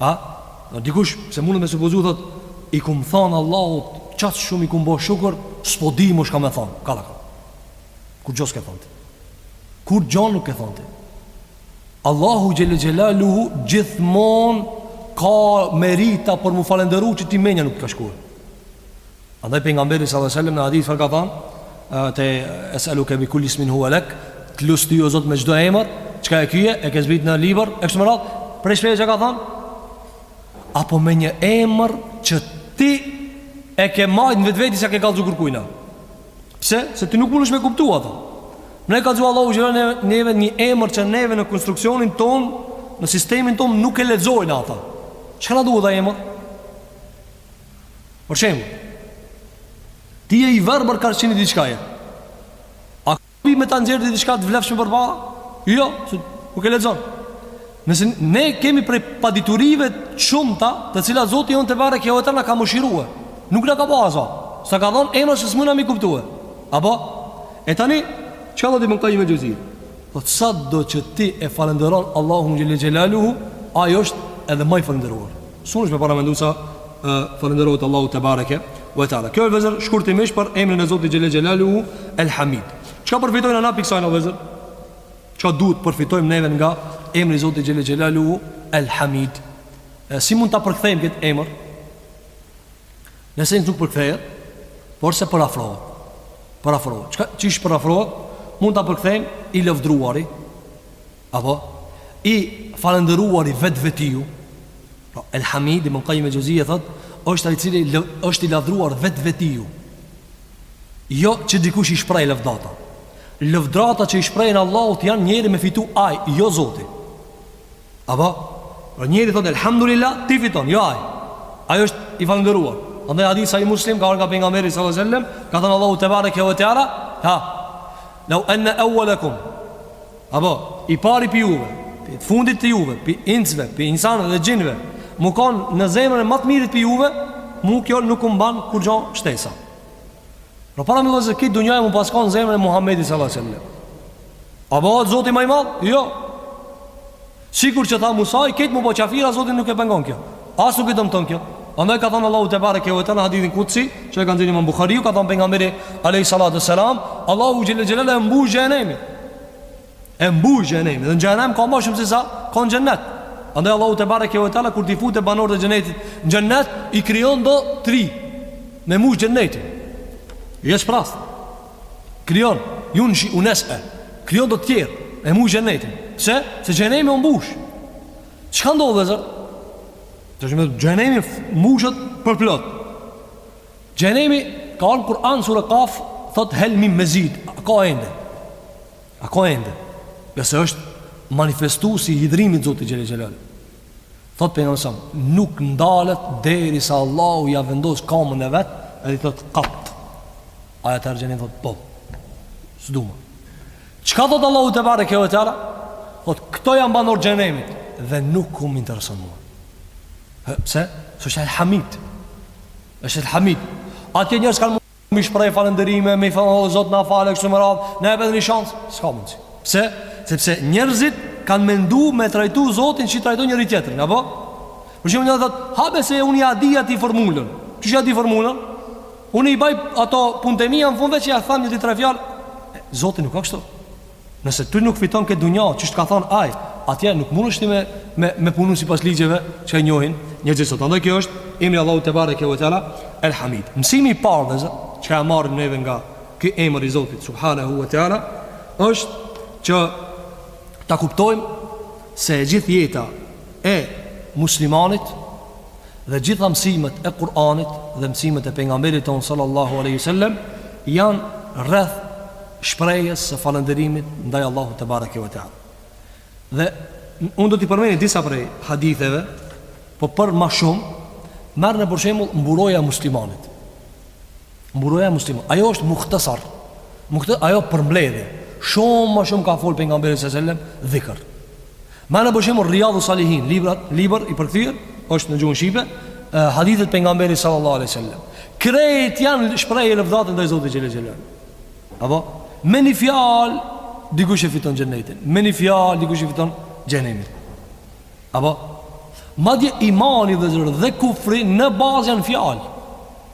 A? Në dikush, se munet me supozu, thot, i kum thanë Allahut, qatë shumë i kum bo shukër, s'po di më shka me thanë, ka hala ka. Kurgjo s'ke thanë ti? Kurgjo nuk ke thanë ti? Allahu xhele xhelaluhu gjithmon ka merita për mu falenderu që ty menja nuk të ka shkuar. Andaj pejgamberi sallallahu alaihi wasallam në hadith çfarë ka thënë? Es'eluke bi kulli ismin huwa lak, të lus ty o Zot me çdo emër, çka e ke, e ke zbrit në libër, e kështu me radhë. Prej shprehjeve çka ka thënë? Apo me një emër që ti e ke majt në vetvete s'ia ke kallzu kërkujna. Pse? Se ti nuk mundesh me kuptu atë. Me na kallzu Allahu xhelle neve një emër që neve në konstruksionin ton, në sistemin ton nuk e lexojmë atë. Çka na duhet ai emër? Për shembull, ti je i verbër karshi diçka je. A din me ta nxjerrë diçka të vlefshme përpara? Jo, nuk e lexon. Nëse ne kemi prej paditurive të shumta, të cilat Zoti jonë tebareke na ka mëshiruar. Nuk na ka bo azab. S'na ka dhon emra që s'muna m'i kuptue. Apo e tani çka do të më thotë me gjithë këto? Po sa do që ti e falënderon Allahun xhel xelaluhu, ai është edhe më i falënderuar. S'munesh me paramendu sa falënderohet Allahu tebareke ve teala. Kjo vëllezër shkurtimisht për emrin e Zotit Xhelel Xhelaluhu El Hamid. Çka përfitojmë na prej ksajna vëllezër? Çka duhet të përfitojmë neve nga emri i Zotit Xhelel Xhelaluhu El Hamid? E, si mund ta përkthejmë këtë emër? Në esencë nuk përkthehet, porse përafrohet. Përafrohet. Qysh përafrohet? Mund ta përkthejmë i lëvdruari. Apo, i falënderuari vetvetiu, pra El Hamid ibn Qayyim al-Jawziyya thot, është ai i cili është i lavdëruar vetvetiu. Jo që dikush i shpreh lëvdata. Lëvdata që i shpreh Allahut janë njeri me fitu ai, jo Zoti. Apo, pra njeri thot elhamdulillah, ti fiton, jo ai. Ai është i falënderuar. Andaj hadith sahih Muslim ka ardh nga pejgamberi sallallahu alajhi wasallam, ka thënë Allahu tebareke ve teala, ha. Law anna awwalakum Apo, i pari pi juve, pi të fundit te juve, pi insve, pi insanve dhe xhinve, m'u konë në zemrën e ma të mirit pi juve, mu kjo nuk më ban kurgjo shtesa. Pra paramendo se krejt dynjaja me pas kon në zemrën e Muhammedit s.a.s. A bohet Zoti ma i madh? Jo. Sikur që tha Musai, krejt m'u bo qafira, Zotin nuk e pengon kjo. As nuk e dëmton kjo. Andaj ka thënë Allahu tebareke ve teala në hadithin kutsi, që e ka nxjerr Imam Buhariu, ka thënë pejgamberi alayhi salatu wassalam, Allahu xhelle xhelaluhu e mbush xhehenemin. E mbush xhehenemin. Dhe në xhehenem ka më shumë se sa ka në xhennet. Andaj Allahu tebareke ve teala kur t'i futë banorët e xhenetit në xhennet, i krijon do tjerë me mbush xhenetin. Se shprazt. krijon junshiu nasen krijon do të tjerë e mbush xhenetin pse se xhehenemi u mbush çka ndodh vëllazër do të thotë xhehenemi mbushet përplot xhehenemi ka ardhur në Kur'an sura Kaf thot hel min mezid a ka ende a ka ende se është manifestuesi i hidhërimit të Zotit xhelle xhelal Thot pejgamberi Nuk ndalet derisa Allahu ja vendos kamën e vet Edhe i thot kat Atëherë xhehenemi thot boll S'du ma Çka thot Allahu tebareke ve teala Thot këto janë banorë t'xhehenemit Dhe nuk më intereson mua Pse? Se është El Hamid është El Hamid Atje njerëzit kanë me i shpreh falënderime, me i thonë o Zot na falë kështu me radhë, na jep edhe një shans, s'ka mundsi. Pse? Sepse njerëzit kanë menduar me e trajtu Zotin si e trajton njëri tjetrin, apo? Për shembull, një thot, "Habe se unë ja di atë formulën." Ti ja di formulën? Unë i baj ato punët e mia, në fund veç ja them nja dy-tre fjalë. Zoti nuk ka kështu. Nëse ti nuk fiton n'këtë dunja, qysh t'ka thonë aj, atje nuk mundesh ti me, me, me punu sipas ligjeve që e njohin njerëzit sot. Andaj ky është emri i Allahut tebareke ve teala, El Hamid. Mësimi i parë vëllezër, që e marrë neve nga ky emër i Zotit, Subhanehu ve teala, është që ta kuptojmë se e gjithë jeta e muslimanit dhe gjitha mësimet e Kur'anit dhe mësimet e pejgamberit ton sallallahu alaihi wasallam janë rreth shprehjes së falënderimit ndaj Allahut tebareke ve teala. Dhe unë do t'i përmendi disa prej haditheve, po për ma shumë, merreni për shembull mburoja e muslimanit. Mburoja e muslimanit Ajo është muhtasar Muhtasar Ajo përmbledhje Shumë ma shumë ka fol pejgamberi alejhi selam Dhikër Merreni për shembull Rijadus Salihin Librat, libër i përkthyer është në gjuhën Shqipe Hadithet e pejgamberit sallallahu alejhi ve sellem Krejt janë shprehje e lëvdatës ndaj Zotit xhele xhelaluhu Apo Me një fjalë Dikush e fiton xhenetin Me një fjalë Dikush e fiton xhehenemin Apo Madje imani vëllezër dhe kufri në bazë janë fjalë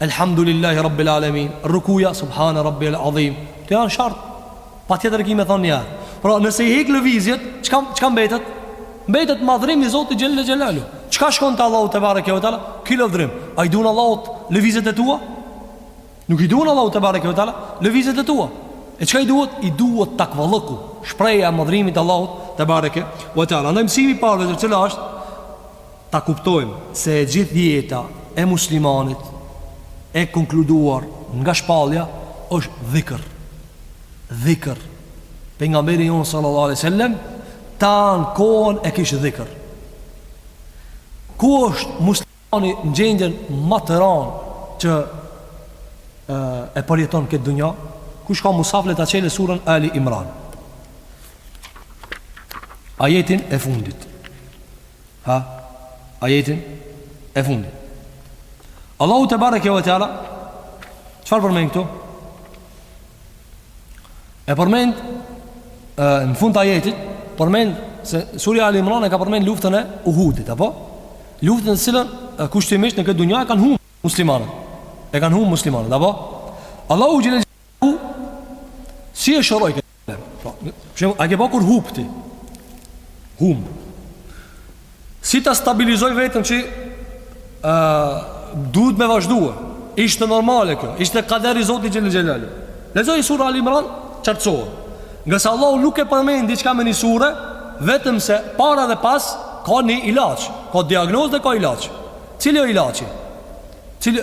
Elhamdulillahi Rabbil Alemin, Rukuja, Subhane Rabbijel Adhim, këto janë shart, patjetër e ki me thonë një herë. Pra nëse i hek lëvizjet, çka, çka mbetet? Mbetet madhrimi i Zotit xhele xhelaluhu. Çka shkon te Allahu tebareke ve teala? Ky lavdërim. A i duhen Allahut lëvizjet e tua? Nuk i duhen Allahut tebareke ve teala lëvizjet e tua. E çka i duhet? I duhet takvalëku, shprehja e madhrimit t'Allahut tebareke ve teala. Në mësimi i parë, vëllezër, cila është, Ta kuptojmë se e gjithë jeta e muslimanit e konkluduar nga shpallja është dhikr. Dhikr. Pejgamberi jonë sallallahu alejhi wasallam tanë kohën e kish dhikr. Ku është muslimani në gjendjen më të rëndë që e përjeton në këtë dunja? Kush ka mushaf le ta çelë surën Ali Imran. Ajetin e fundit. Ha? Ajetin e fundit Allahu tebareke ve teala çfarë përmend këtu? E përmend Në fund të ajetit Përmend se surja Ali Imran e ka përmend luftën e Uhudit, apo? Luftën të cilën kushtimisht në këtë dunja e kanë hum muslimanët. E kanë hum muslimanët, apo? Allahu xhele Ku si e shëroj këtë problem? A ke pa kur hup ti? Hum. Si ta stabilizoj veten që ë duhet me vazhdu. Ishte normale kjo, ishte kader i Zotit xhele xhelal. Lexoje suren Ali Imran, qartsohu. Ngase Allahu nuk e përmend diçka në një sure, vetëm se para dhe pas ka një ilaç, ka diagnozë dhe ka ilaç. Cili është ilaçi? Cili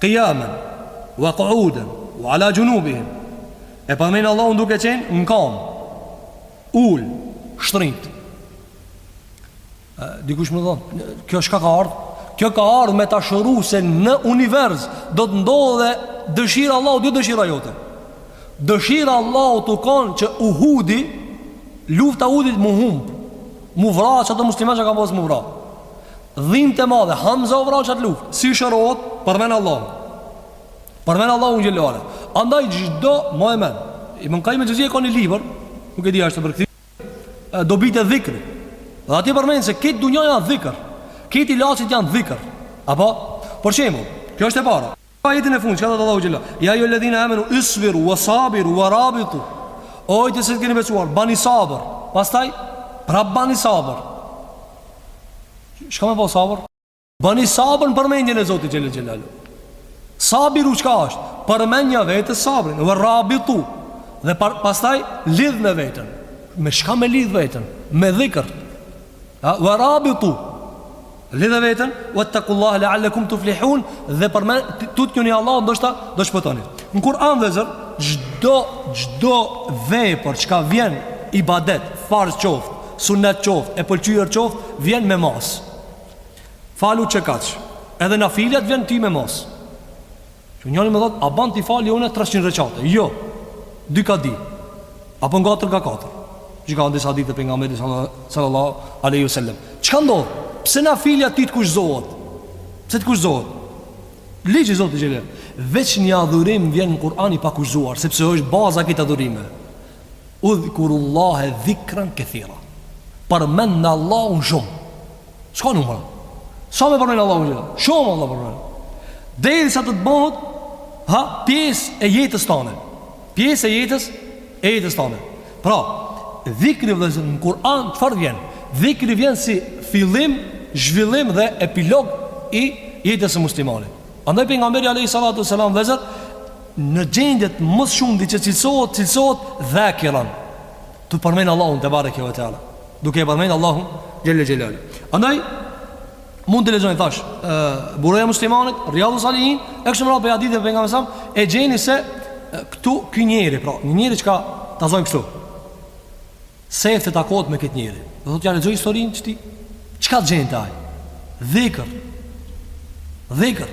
Qiyamen, wa qu'uden, wa 'ala junubihim E përmenin Allahun duke qenë në kamë, ulë, shtritë Dikush me thonë, kjo çka ka ardhë? Kjo ka ardhë me ta shëru se në univers Do të ndodhë dëshira e Allahut, jo dëshira jote Dëshira e Allahut u konë që Uhudi, lufta e Uhudit m'u humbë, m'u vra qata muslimanë çka kanë pas m'u vra Dhimt e madhe, Hamza u vra n'qat luftë. Si shërohet, përmen Allahun, përmen Allahun xhele Andaj çdo, maje men, Ibnul Kajim el Xheuzije ka një libër Nuk e di a asht e përkthy, Dobitë e dhikrit Dhe aty përmen se kejt dunja janë dhikr Kejt ilaçet janë dhikr Apo, për shembull, kjo është e para Po ajetin e fundit, çka thotë Allahu xhela? Ja ayu alladhina amanu isbiru wasabiru warabitu. O ju që keni besuar, bani sabër. Pastaj prap bani sabër. Çka me bo sabër? Bani sabër në përmendjen e Zotit xhele xhelaluhu. Sabiru çka është? Përmendja vetes sabrin, warabitu. Dhe par, pastaj lidhne veten. Me çka me lidh veten? Me dhikr. Warabitu. Lidhe veten, wattaqullaha la'allakum tuflihun, dhe përmen, tutjuni Allahut ndoshta do shpëtoni. Në Kur'an vëllezër, çdo çdo vepër çka vjen ibadet, farz qoftë, sunnet qoftë, e pëlqyer qoftë, vjen me masë. Falu qekaq. Edhe nafilja t'vjen ty me masë. Që njëri më thotë, a ban t'i fali unë 300 reqate? Jo, dy ka dy, apo katër ka katër. Siç ka në disa hadithe të Pejgamberit sallallahu aleyhi sallam. Çka ndodh? Pse nafilja ty të kushtëzohet? Pse të kushtëzohet? Ligji i Zotit xhele. Veç një adhurim vjen në Kur'an i pakushtëzuar, sepse është baza e kejt adhurimeve. Udhkurullahe dhikran kethira. Përmendne Allahun shumë. S'ka numër sa me përmen Allahun xhel-le. Shumë Allah përmen. Derisa të të bëhet, ha, pjesë e jetës tane. Pjesë e jetës, e jetës tane. Pra, dhikri vëllezër në Kur'an, çfarë vjen? Dhikri vjen si fillim, zhvillim dhe epilog i jetës së muslimanit. Andaj pejgamberi a.s. vëllezër, në gjendjet më së shumti që cilësohet, cilësohet dhakiran. Tu përmen Allahun tebareke ue teala Duke e përmen Allahun xhel-le xhel-le Andaj mund t'i lexojnë thash Mburoja e muslimanit Rijadu salihin E kështu me radhë për hadithe dhe pejgamberin a.s. E gjeni se Këtu ky njeri pra, Një njeri çka ta zojmë kështu sefte takohet me këtë njeri Dhe thot ja lexon historinë qëtij Çka të gjen te aj Dhikër Dhikër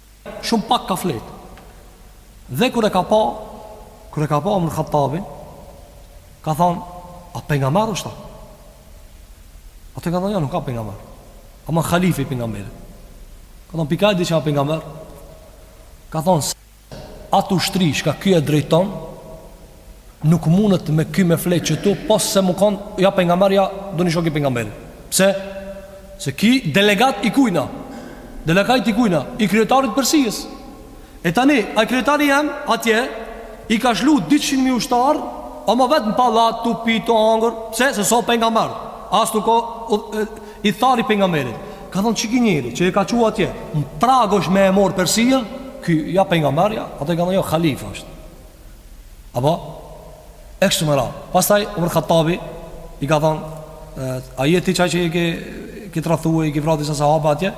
Shumë pak ka flet. Dhe kur e ka pa, kur e ka pa Omar Khattabin, ka thon, a pejgamber është? Ata ka thon, jo, nuk a pejgamber. Ama halifi i pejgamberit. Ka thon pi kah e di që a pejgamber? Ka thon atë ushtri çka ky e drejton, nuk mundet me ky me flet qëtu pos se me kon ja pejgamber ja donjë shok i pejgamberit pse se ky delegat i kujna delegat i kujna i kryetarit Persijës e tani ai kryetari jem atje i ka shlu 200 mi ushtar ama vet në pallat tu pi tu hangër pse se s'o pejgamber as nuk o ithtar i pejgamberit ka thonë qiki njeri që e ka çu atje në pragosh me e mor Persijën ky ja pejgamber ja ata i ka thonë jo khalifa është Apo? E kështu me radhë Pasaj, Umar Khattabi I ka thonë A je ti qaj që i ke ke trathtu e i ke vra disa sahaba atje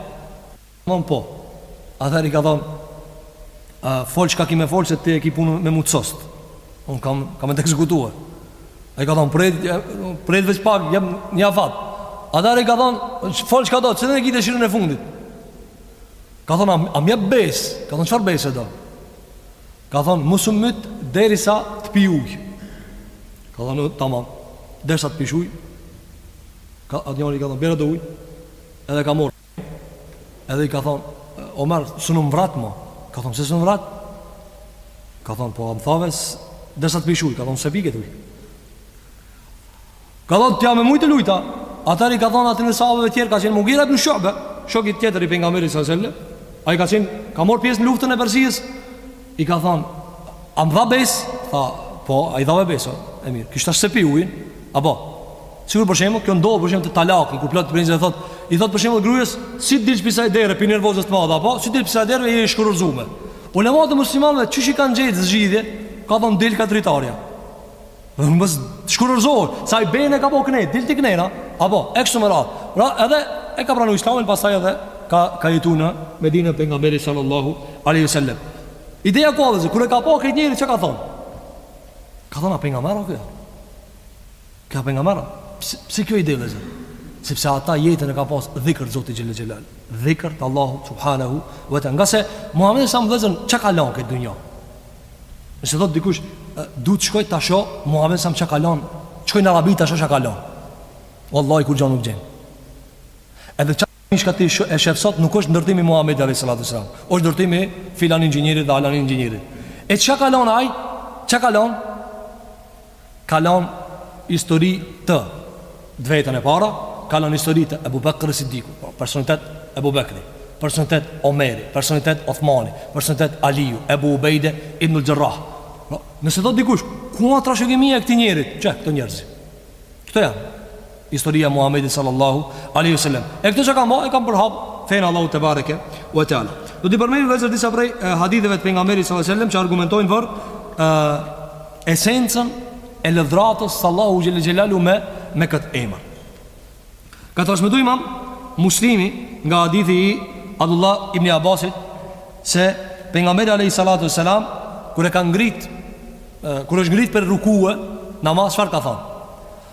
thonë po Atëherë i ka thonë Fol çka ki me folë se ti e ki punën me mu të sost Unë kam, kam me të ekzekutu Ai ka thonë Prit veç pak, jepëm një afat Atëherë i ka thonë Fol çka do, qëtu e ki dëshirën e fundit Ka thonë, a, a m'jep besë Ka thonë, çfarë bese do Ka thonë, mos më myt derisa të pi ujë. Ka thonë, tamam. Derisa të pish ujë. Ka atij njonit ka thonë, bjer do ujë. Edhe ka marrë. Edhe i ka thonë, Omer, s'un më vret mo. Ka thonë, pse s'un të vras? Ka thonë, po, a më thave, derisa të pish ujë. Ka thonë, s'e pi këtë ujë. Ka thënë ti je me mu tu lujt a. Atëherë i ka thënë atyne sahabëve tjerë ka qenë Mugira ibn Shu'be, shok tjetër i pejgamberit s.a.s.. Ai ka qenë ka marrë pjesë në luftën e Persisë. I ka thënë, "A më dha besë?" Tha, "Po, a i dhave besë." E mirë, kishte as s'e pi ujin. Apo, sikur për shembull, kjo ndodh për shembull te talaku, ku plot pi njerëzve thotë, i thotë për shembull gruas, "Si dil pi kësaj dere, pi nervozës të madhe, apo, si dil pi kësaj dere, je e shkurorzuar." Ulemat e muslimanëve qysh i kanë gjetë zgjidhje, ka thënë dil kah dritarja. Dhe më shkurërzor, sa i bejnë e ka po këne, dil ti kneja? A po, e kështu me radhë. Pra, edhe e ka pranu islamin, pastaj edhe ka, ka jetu në Medinë pejgamberi sallallahu aleyhi sallam. Ideja ku asht vllezër, kur e ka pa këtë njeri, çka ka thonë? Ka thonë, a pejgamber o ky? Ky pejgamber? Pse, pse kjo ide, vllezër? Sepse ata jetën e kanë pas dhikër Zotit xhel-le xhelaluhu. Dhikër të Allahut subhanahu ve teala. Ngase, Muhammed Sam, vllezër, çka ka lanë n'këtë dunja? Nëse thot dikush, du të shkoj ta shoh, Muhammed sam çka ka lanë, shkoj në Arabi ta shoh çka ka lanë. Vallahi kurgjo nuk gjen. Edhe xhamia çka ti e shef sot, nuk është ndërtimi i Muhammedit alejhi salatu ve selam. është ndërtimi i filan inxhinierit dhe alan inxhinierit. E çka ka lanë aj, çka ka lanë? ka lanë histori të vetën e para, ka lanë histori të Ebu Bekr es-Sidikut, pra personalitet Ebu Bekri, personalitet Omeri, personalitet Othmani, personalitet Aliju, Ebu Ubejde ibnul Xherrah. Pra, nëse thot dikush, ku a trashëgimia e këtij njerit, qe, këto njerëzi, këto janë, Historia e Muhamedit sallallahu alaihi wasallam. E këto çka kanë ba, e kanë përhap fenë e Allahut tebareke ve teala. Do t'i përmendim vllezër disa prej haditheve të pejgamberit sallallahu alaihi wasallam që argumentojnë për ë esencën e lavdëratës së Allahut xhel-le xhelaluhu me me kët emër. Ka transmetuar Imam Muslimi nga hadithi i Abdullah ibn Abbasit se pejgamberi alayhi salatu wasalam kur e ka ngrit kur është ngrit prej rukuje në namaz çfarë ka thënë?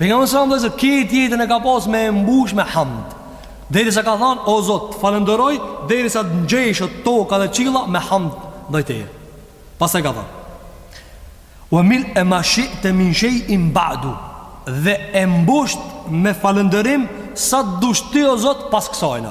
Pejgamberi sam vllezër krejt jetën e ka pas të mbusht me hamd. Derisa ka thon o Zot, t'falënderoj derisa të ngjeshet toka dhe çilla me hamd ndaj teje. Pastaj ka thon. Wa mil e ma shi'te min shay'in ba'du. Dhe e mbush me falënderim sa të dush ti o Zot pas kësajna.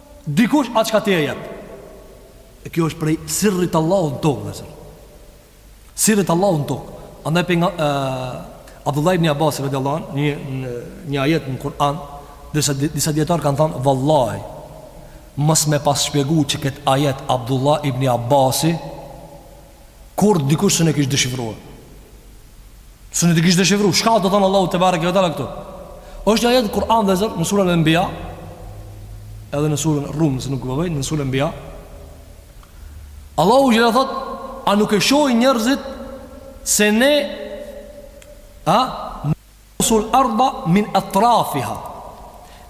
Dikush atë çka ti e jep. E kjo është prej sirrit Allahut në tokë, vllezër. Sirrit Allahut në tokë. Andaj pejga Abdullah ibn Abbasi radiallahu anhu, një, një ajet në Kur'an, disa, disa dijetarë kanë thanë, vallahi, mos me pas shpjegu qëkët ajet Abdullah ibn Abbasi, Kurrë dikush s'na e kish deshifru S'na e kish deshifru Çka do t'thonë Allahu tebareke ve teala këtu është një ajet në Kur'an vllezër në suren Enbija Edhe në suren Rum nëse nuk gaboj Në suren Enbija Allahu xhel-le thot A nuk e shohin njerëzit Se ne A Sul arda min atrafiha.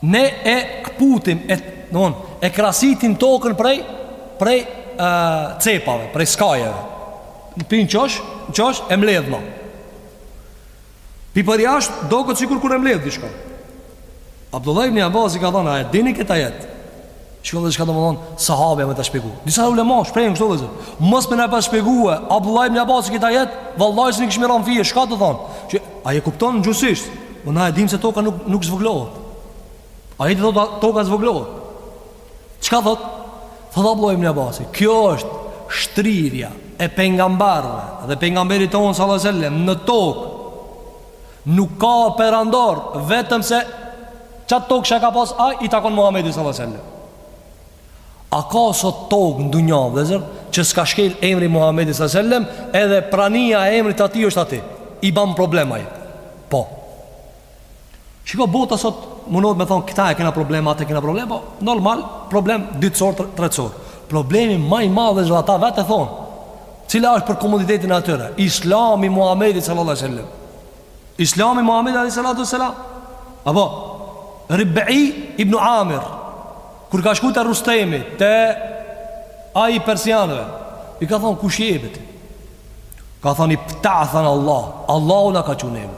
Ne e kputim e don e krasitim tokën prej prej e, cepave, prej skajeve. Në pin çosh, çosh e mledhim. Pi përjashta do t'thotë sikur kur e mledh diçka. Abdullah ibn Abbasi ka thënë, "A e dini këtë ajet?" Shikoni çka domethon sahabja me ta shpjegu. Disa ulema shprehen kështu vllezër. Mos me na pas shpjegu Abdullah ibn Abbasi këtë ajet, vallahi s'i kishim ra në fije, çka do thonë? Që a e kupton gjuhësisht? Po na e dimë se toka nuk nuk zvogëlohet. Ajeti thotë toka zvogëlohet. Çka thot? Thot Abdullah ibn Abbas, kjo është shtrirja e pejgamberëve dhe pejgamberit tonë sallallahu alajhi wasallam në tokë. Nuk ka perandor vetëm se qat tokë që ka pas ai i takon Muhamedit sallallahu alaihi wasallam. A ka sot tokë në dunja, vllezër, që s'ka shkel emri Muhammedi së sellem, edhe prania e emrit të tij është aty, i ban problem ai. Po. Shiko, bota sot mundot me thonë, këtë e kena problem, atë e kena problem, po, normal, problem, dytësor, tretësor. Problemi ma i madh vllezër ata vetë e thonë, Cila është për komoditetin e atyre? Islami i Muhamedit sallallahu alaihi wasallam. Islami i Muhamedit alaihi salatu wasalam. Apo Rib'i ibn Amir kur ka shkuar te Rustemi te ai i persianëve, i ka thonë kush je ti? Ka thonë ibta'athana Allah, Allahu na ka çu neve.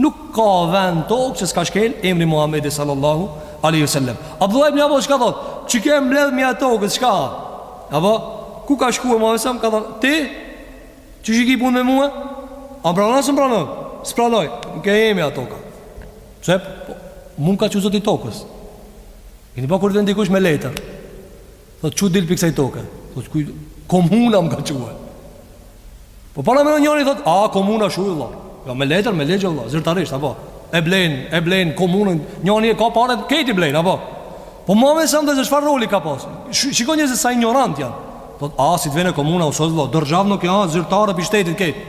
Nuk ka vend tokë që s'ka shkel emri Muhammedi sallallahu aleyhi sallem. Abdullah ibn Abbas çka thot, që ke mbledh mja tokës, çka? Apo, ku ka shkue Muhammedi sallam, ka thot, ti, qysh i ki punë me mue? A m'pranon, s'm pranon? S'pranoj, ik, e jemja toka. Pse, po, mu m'ka çu zoti i tokës. Kini pa kur të vjen dikush me letër. Thot, çu dil prej kësaj toke? Thot, ku, komuna m'ka çue. Po paramendo njëri thot, a komuna shuj vëlla. Jo me letër, me ligj vëlla, zyrtarisht apo. E blen, e blen komunën, njëri e ka parë këti blen apo. Po më me sa ndezë çfarë roli ka pas. Shiko njerëzit sa injorant janë. Thot, a si të vjen komuna o shuj vëlla, dorxhav nuk janë zyrtarë për shtetin këti.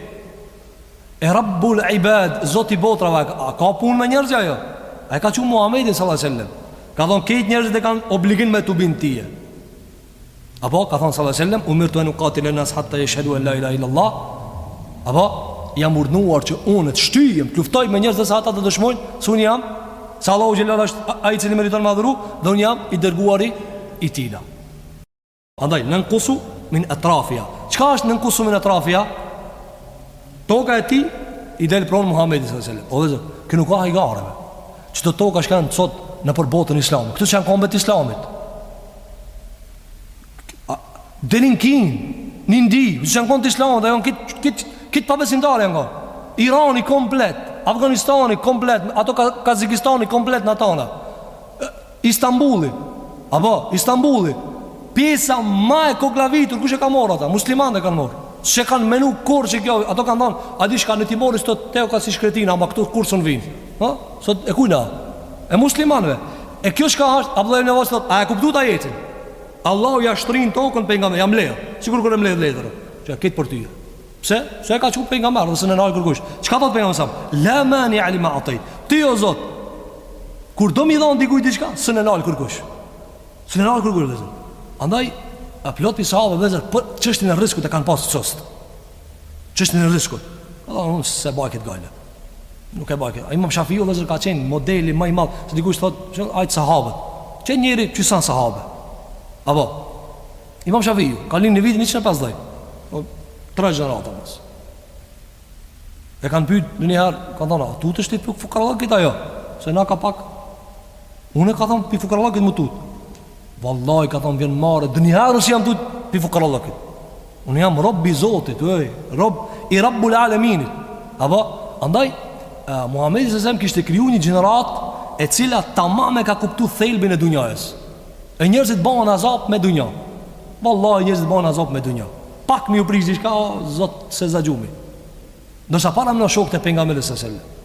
E Rabbul Ibad, Zoti i botrave, a ka punë me njerëz a jo? A e ka çu Muhammedin sallallahu alaihi wasallam? Ka thonë krejt njerëzit e kanë obligim me t'u bind tyje. Apo, ka thonë sallallahu sallam, umirtu en ukatile en-nase hatta jeshhedu en la ilahe ila Allah, apo, jam urdhnuar që unë të shtyjem, të luftoj me njerëz derisa ata të dëshmojnë, së unë jam, sa Allah u gjellar është a i cili më rriton madhuru, dhe unë jam i dërguari i tina. Andaj, nenkusuha min etrafiha. Çka është nenkusuha min etrafiha? Toka e tij i del pronë Muhammedit sallallahu alaihi wasallam. O vllezër, këtu nuk ka hajgare. Qëto toka çka janë sot nëpër botën islame. Këto s'janë kon të islamit. Deri n'Kinë, në Indi, s'janë konë të islamit, janë krejt krejt, krejt pabesimtarë janë konë. Irani komplet, Afganistani komplet, ato Kazikistani komplet të tana. Istanbuli, apo, Istanbuli, pjesa ma e koklavitur, kush e ka morë ata, muslimanët e kanë morë. S'e kanë menu kurrë që kjo, ato kanë thonë, a di çka, le t'i morin qeto toka si shkretina, ama këtu kurrë s'na vinë. Ha? Sot e kujna, e muslimanve. E kjo çka është? Abdullah ibn Abbas thotë, a e kuptuat ajetin? Allahu ja shtrin tokën pejgamberit, ja mledh, sikur kur e mledh letër. Çka këtë për ty? Pse? Pse e ka çuar pejgamber o s'un e nal kërkush? Çka thotë pejgamberi sa? La mani ali ma atajt. Ti o Zot, kur do mi dhon dikujt diçka, s'e nal kërkush. S'e nal kërkush vllezër. Andaj a plot pi sahabëve vllezër çështjen e rrizkut e kanë pasur çështë. Çështjen e rrizkut. Allahu s'e bën këtë gajle. Nuk e bëjë. Ai Imam Shafiu vllezër ka qenë modeli ma i madh. Se dikush thotë, hajt sahabët. Qe njëri që s'a sahabe. Apo. Imam Shafiu ka lind në vitin 150. Po tre gjenerata mas. E kanë pyet njëherë, kanë thonë, "A tutesh ti pi fukarallëkit a jo?" Se na ka pak. Unë ka thonë pi fukarallëkit me u tut. Vallaj ka thonë vjen marre Dë njëherë s'i jam tut pi fukarallëkit Unë jam rob i Zotit ej, rob i Rabbul aleminit Apo, andaj uh, Muhammedi alejhi selam kishte kriju një gjenerat E cila tamam e ka kuptu thelbin e dunjajës E njerëzit bojnë azap me dunja Vallaj njerëzit bojnë azap me dunja Pak me iu prish diçka o zot s'e za gjumi Nërsa paramenoni shokët e pejgamberit alejhi selam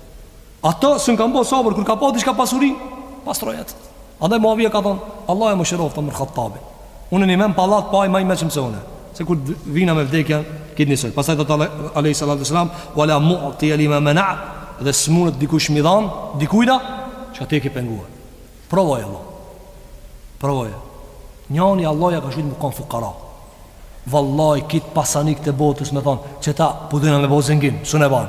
Ata s'un kanë bërë sabër kur ka pa diçka pasuri, pastroi atë. Andaj Muavija ka thënë, Allahu e mëshiroftë Omer Hattabin. Unë njëmen pallat po ai më i mençëm se unë. Se kur vjen ama vdekja, krejt nisoj. Pastaj thot alayhi salatu sallam, "Wala mu'ti lima mana" dhe s'munet dikush mi dhan, dikujt atë çka ti e ke penguar. Provoje vlla. Provoje. Njani Allah ja ka shkrujt me kon fukara. Vallahi krejt pasanikët e botës me thon, qeta po duna me bo zengin, s'un e ban.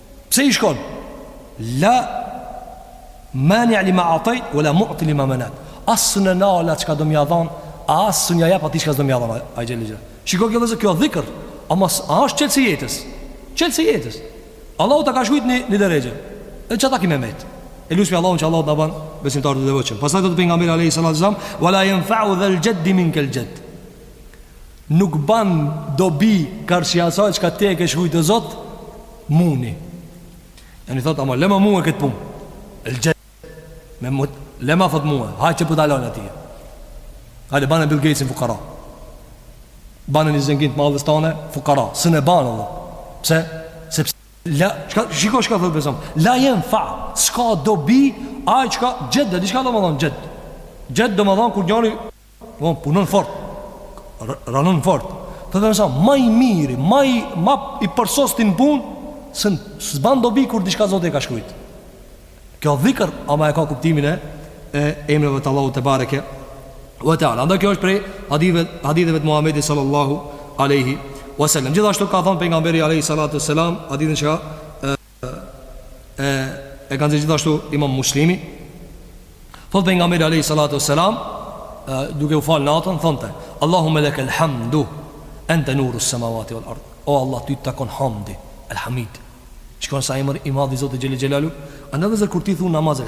Pse i shkon? La mani ali ma ataj, o la mu'ti li ma menat. As s'un e nal atë çka do mja dhan, as s'un e jep ati çka do mja dhan, ai gjeli gjeli. Shiko kjo vllezër, kjo dhikër, ama s'a është qetësi e jetës? Qetësi e jetës? Allahu ta ka shkrujt një, një derexhe, e qeta ki me met. E lusmi Allahun që Allahu të na ban besimtarë të devotshëm. Pastaj thotë pejgamberi, a.s. Ve la jenfa'u dhel xheddi minkel xheddi. Nuk ban dobi karshi asaj çka ti e ke shkrujt o Zot, muni. E njëni thot, ama lema mua këtë pun. El xhedd, me mund, lema thot mua, haj që pëdalon po atije. Hajde, banë e Bill Gatesin fukara. Banë e një zengin të mahallës tane fukara. S'un e ban, dhe. Pse? Sepse, la, çka, shiko çka thot besom, la jenfa, s'ka dobi, ai çka, xhedd, e di çka do me thonë, xhedd. Xhedd do me thonë, kur njëri, Po punon fort Ranon fort Të të nësa, ma i miri, ma i, ma i përsosti në pun Se s'ban dobi kur diçka Zoti e ka shkrujt Kjo dhikër, ama e ka kuptimin e E emreve të Allahu tebareke ve teala, andaj kjo është prej Haditheve të Muhammedi sallallahu Alehi wasallam. Gjithashtu ka thënë pejgamberi alayhi salatu wasalam, a dini çka e e kanë gjithashtu Imam Muslimi. Thotë pejgamberi alayhi salatu wasalam, duke u fal natën thonte, Allahumma lakal hamdu anta nuru samawati wal ard. O Allah, ty të takon hamdi, elhamid. Shikoni sa emër i madh i Zotit xhel xhelalu. Andaj kur ti thon namazin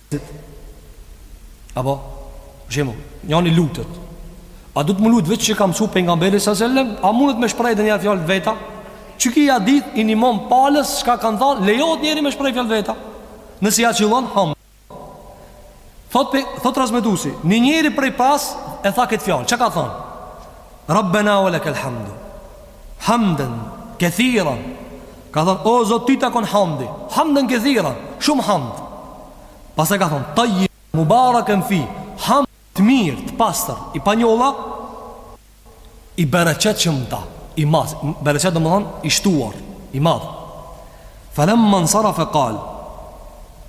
Apo, shembull, njani lutet A duhet me u lut veç qysh ka msu pejgamberi sa sellem A mundet me shpreh edhe një fjalë t'veta Qiky hadith i nimon palës Shka kanë thanë lejohet njeri me shpreh fjalët e veta Nëse ja qillon hëm Thot, pe, thot transmetusi Një njeri prej pas e tha këtë fjalë Çka ka thonë Rabbena ue lekel hamdu Hamden, kethiran Ka thonë, o zot ty të takon hamdi Hamden kethiran, shumë hamd Pastaj ka thonë, tajjiben Mubaraken fih, hamd të mirë, të pastër I pa njolla I bereqetshëm ta I madh, bereqet domethanë, i shtuar I madh Falamma nsarafa qal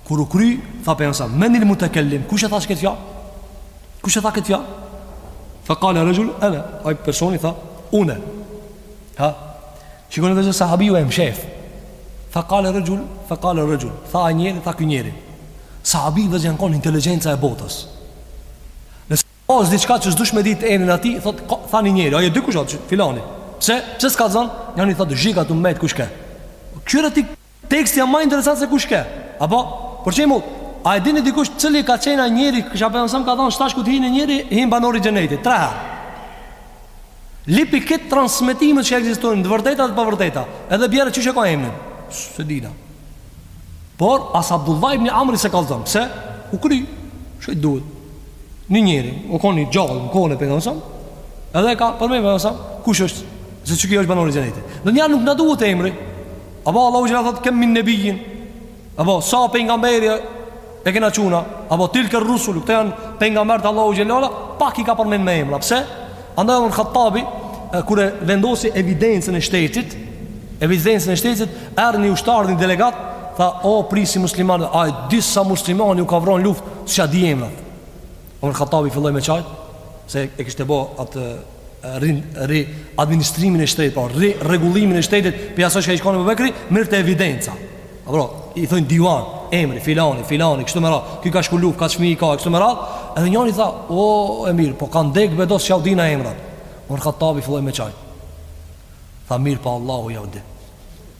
Kur u kry, tha pejgamberi sa, "Men il mutakallim?" Kush e tha këtë fjalë? Kush e tha këtë fjalë? Fa qala rajul ana, ai personi tha, "Unë." Ha. Shikoni vetë sahabiu e mshef. Fa qala rajul, fa qala rajul. Tha ai njeri, tha ky njeri. Sahabiu vetë janë kon inteligjenca e botës. Nëse Ose diçka që s'dush me ditë emnin e atij, thot, ka, tha një njeri, ai dikush atë, filani. Se, që s'kallzon, njani thotë, shika tu mbet kush ke. Kqyre ti teksti jam ma interesant se kush ke. Apo, për shembull, a e dini dikush cili ka qenë ai njeri, qysh pejgamberi sa ka thonë, tash ku të hin një njeri, hin banor i xhenetit, tre herë. Lypi krejt transmetimet që ekzistojnë, të vërteta dhe të pavërteta, edhe bjere qysh e ka emnin, s'e dina. Por as Abdullah ibn Amri s'e kallzon. Pse? U kry. Çka i duhet? Një njeri, u kon i gjallë, u kon me pejgamberin sa. Edhe e ka përmend pejgamberi sa. Kush është? Se qiky është banor i xhenetit. Domethanë nuk na duhet emri. Apo Allahu xhela thot kem min nebijin. Apo sa pejgamberë E kena çu na, apo tilke rrusulu, këta janë pejgamberët e Allahut xhela, pak i ka përmend me emra, pse? Andaj Omer Khattabi, kur e vendosi evidencën e shtetit, evidencën e shtetit, erdh një ushtar një delegat, tha, o prijsi i muslimanëve, a e di sa muslimanë u kanë vra n'luftë, s'jau di emrat. Omer Khattabi filloi me qajtë, se e kishte bo atë ri ri administrimin e shtetit, po ri rregullimin e shtetit, prej asaj që ai u kon Ebu Bekri, merrte evidenca. Apo i thojn divan, emri filani, filani kështu me radhë. Ky ka shku n'luftë, kaq fmi ka kështu me radhë. Edhe njëri tha, "O Emir, po kanë dek bedos s'jau dina emrat." Omer Khattabi filloi me qajt. Tha mirë pra Allahu jau di.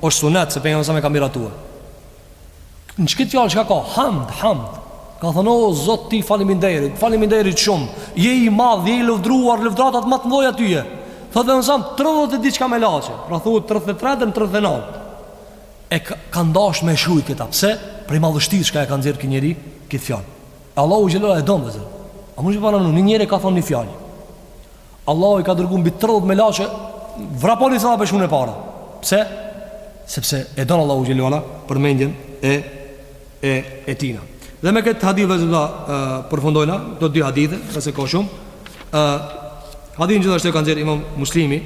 është sunet se pejgamberi sa e ka miratuar. Në këtë fjalë çka ka? Hamd, hamd. Ka thënë o Zot ti faleminderit, faleminderit shumë. Je i madh, je i lëvdruar, lëvdatat më të mëdha ty. Thotë pejgamberi sa 30 e diçka melaçe. Pra thotë 33 dhe 39. E ka, kan dasht me e shkrujt këta. Pse? Prej madhështisë që e ka nxjerrë ky njeri këtë fjalë. Allahu xhelalu e don vëllezër. A mund ta paramendoni njeri ka thonë një fjalë. Allahu i ka dërguar mbi 30 melaçe, vraponin cila po e shkrun e para. Pse? Sepse e don Allahu xhelala përmendjen e e e tina. Dhe me këtë hadith vëllezër t'i përfundojna këto dy hadithe, edhe pse ka shumë. ë Hadithin gjithashtu e ka nxjerr Imam Muslimi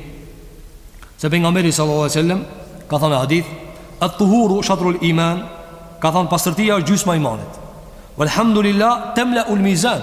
se pejgamberi sallallahu alajhi wasallam ka thënë hadith at-tuhuru shatrul iman ka thënë pastërtia është gjysma e imanit. Walhamdulillah tamla ul mizan.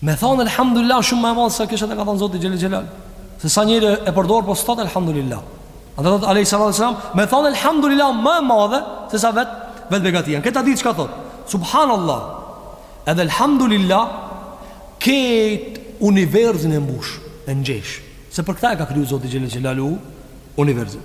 Me thonë elhamdulillah shumë më e madh se sa kjo që të ka dhënë Zoti xhel xhelal. Se sa njeri e përdor po s'thot elhamdulillah. Andaj thot alejhi salatu wasalam, me thonë elhamdulillah më e madhe se sa vet vet begatia. Në këtë hadith çka thot? Subhanallah. Edhe elhamdulillah kët universin e mbush, e ngjesh. Se për këtë e ka kriju Zoti xhel xhelalu universin.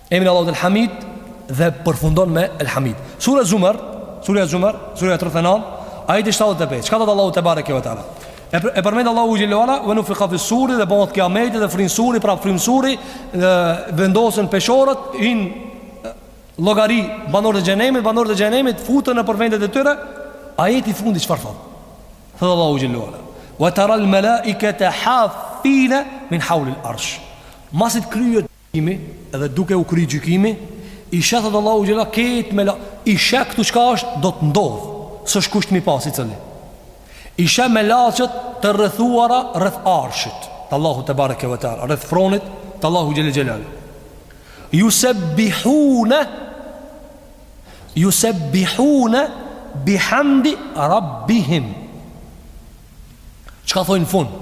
Emri Allahut El Hamid dhe përfundon me El Hamid. Sura Zumar, Sura Zumar, Sura 39, ajeti 75. Çka thotë Allahu te bareke ve teala? E, për, e përmend Allahu xhelalu ala, "Wa nufikha fi suri" dhe bëhet kiameti dhe fryn suri, pra fryn suri, vendosen peshorët, japin llogari banorët e xhenetit, banorët e xhenemit futen nëpër vendet e tyre. Ajeti fundi çfarë thot? Thot Allahu xhelalu ala, "Wa tara al-mala'ikata hafina min hawl al-arsh." Masi t'kryhet Gjykimi, dhe duke u kry gjykimi, i sheh thot Allahu xhela këto mela, i sheh këtu çka do të ndodh, s'është kusht me i pa secili. I sheh melaçet të rrethuara rreth arshit, të Allahu te bareke ve teala, rreth fronit të Allahu xhela xhelal. Yusabbihuna Yusabbihuna bihamdi rabbihim. Çka thonë në fund?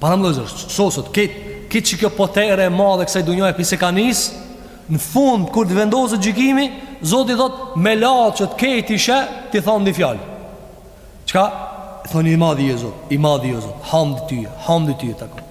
Pra vëllezër, soset, këtë, këtë gjith kjo potere e madhe kësaj dunjaje prej se ka nis, në fund, kur të vendoset gjykimi, Zoti thotë, melaçet ke t'i sheh tu thonë një fjalë. Çka? Thonë i madh je o Zot, i madh je o Zot, hamdi tyje, hamdi tyje takon.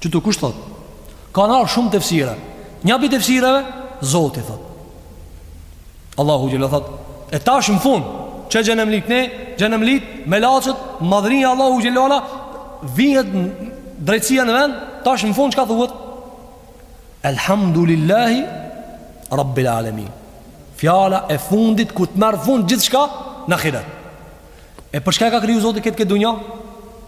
Qetu kush thot? Kanë ardh shumë tefsire. Një prej tefsireve, Zoti thot. Allahu xhel thot, e tash në fund, qe xhenetlit edhe xhenemlit, melaçet madhërojnë Allahun xhelalu ala, vihet drejtësia në vend, tash në fund çka thuhet? Elhamdulillahi Rabbil Alamin. Fjala e fundit kur të merr fund gjithçka në ahiret. E për çka ka kriju Zoti këtë këtë dunja?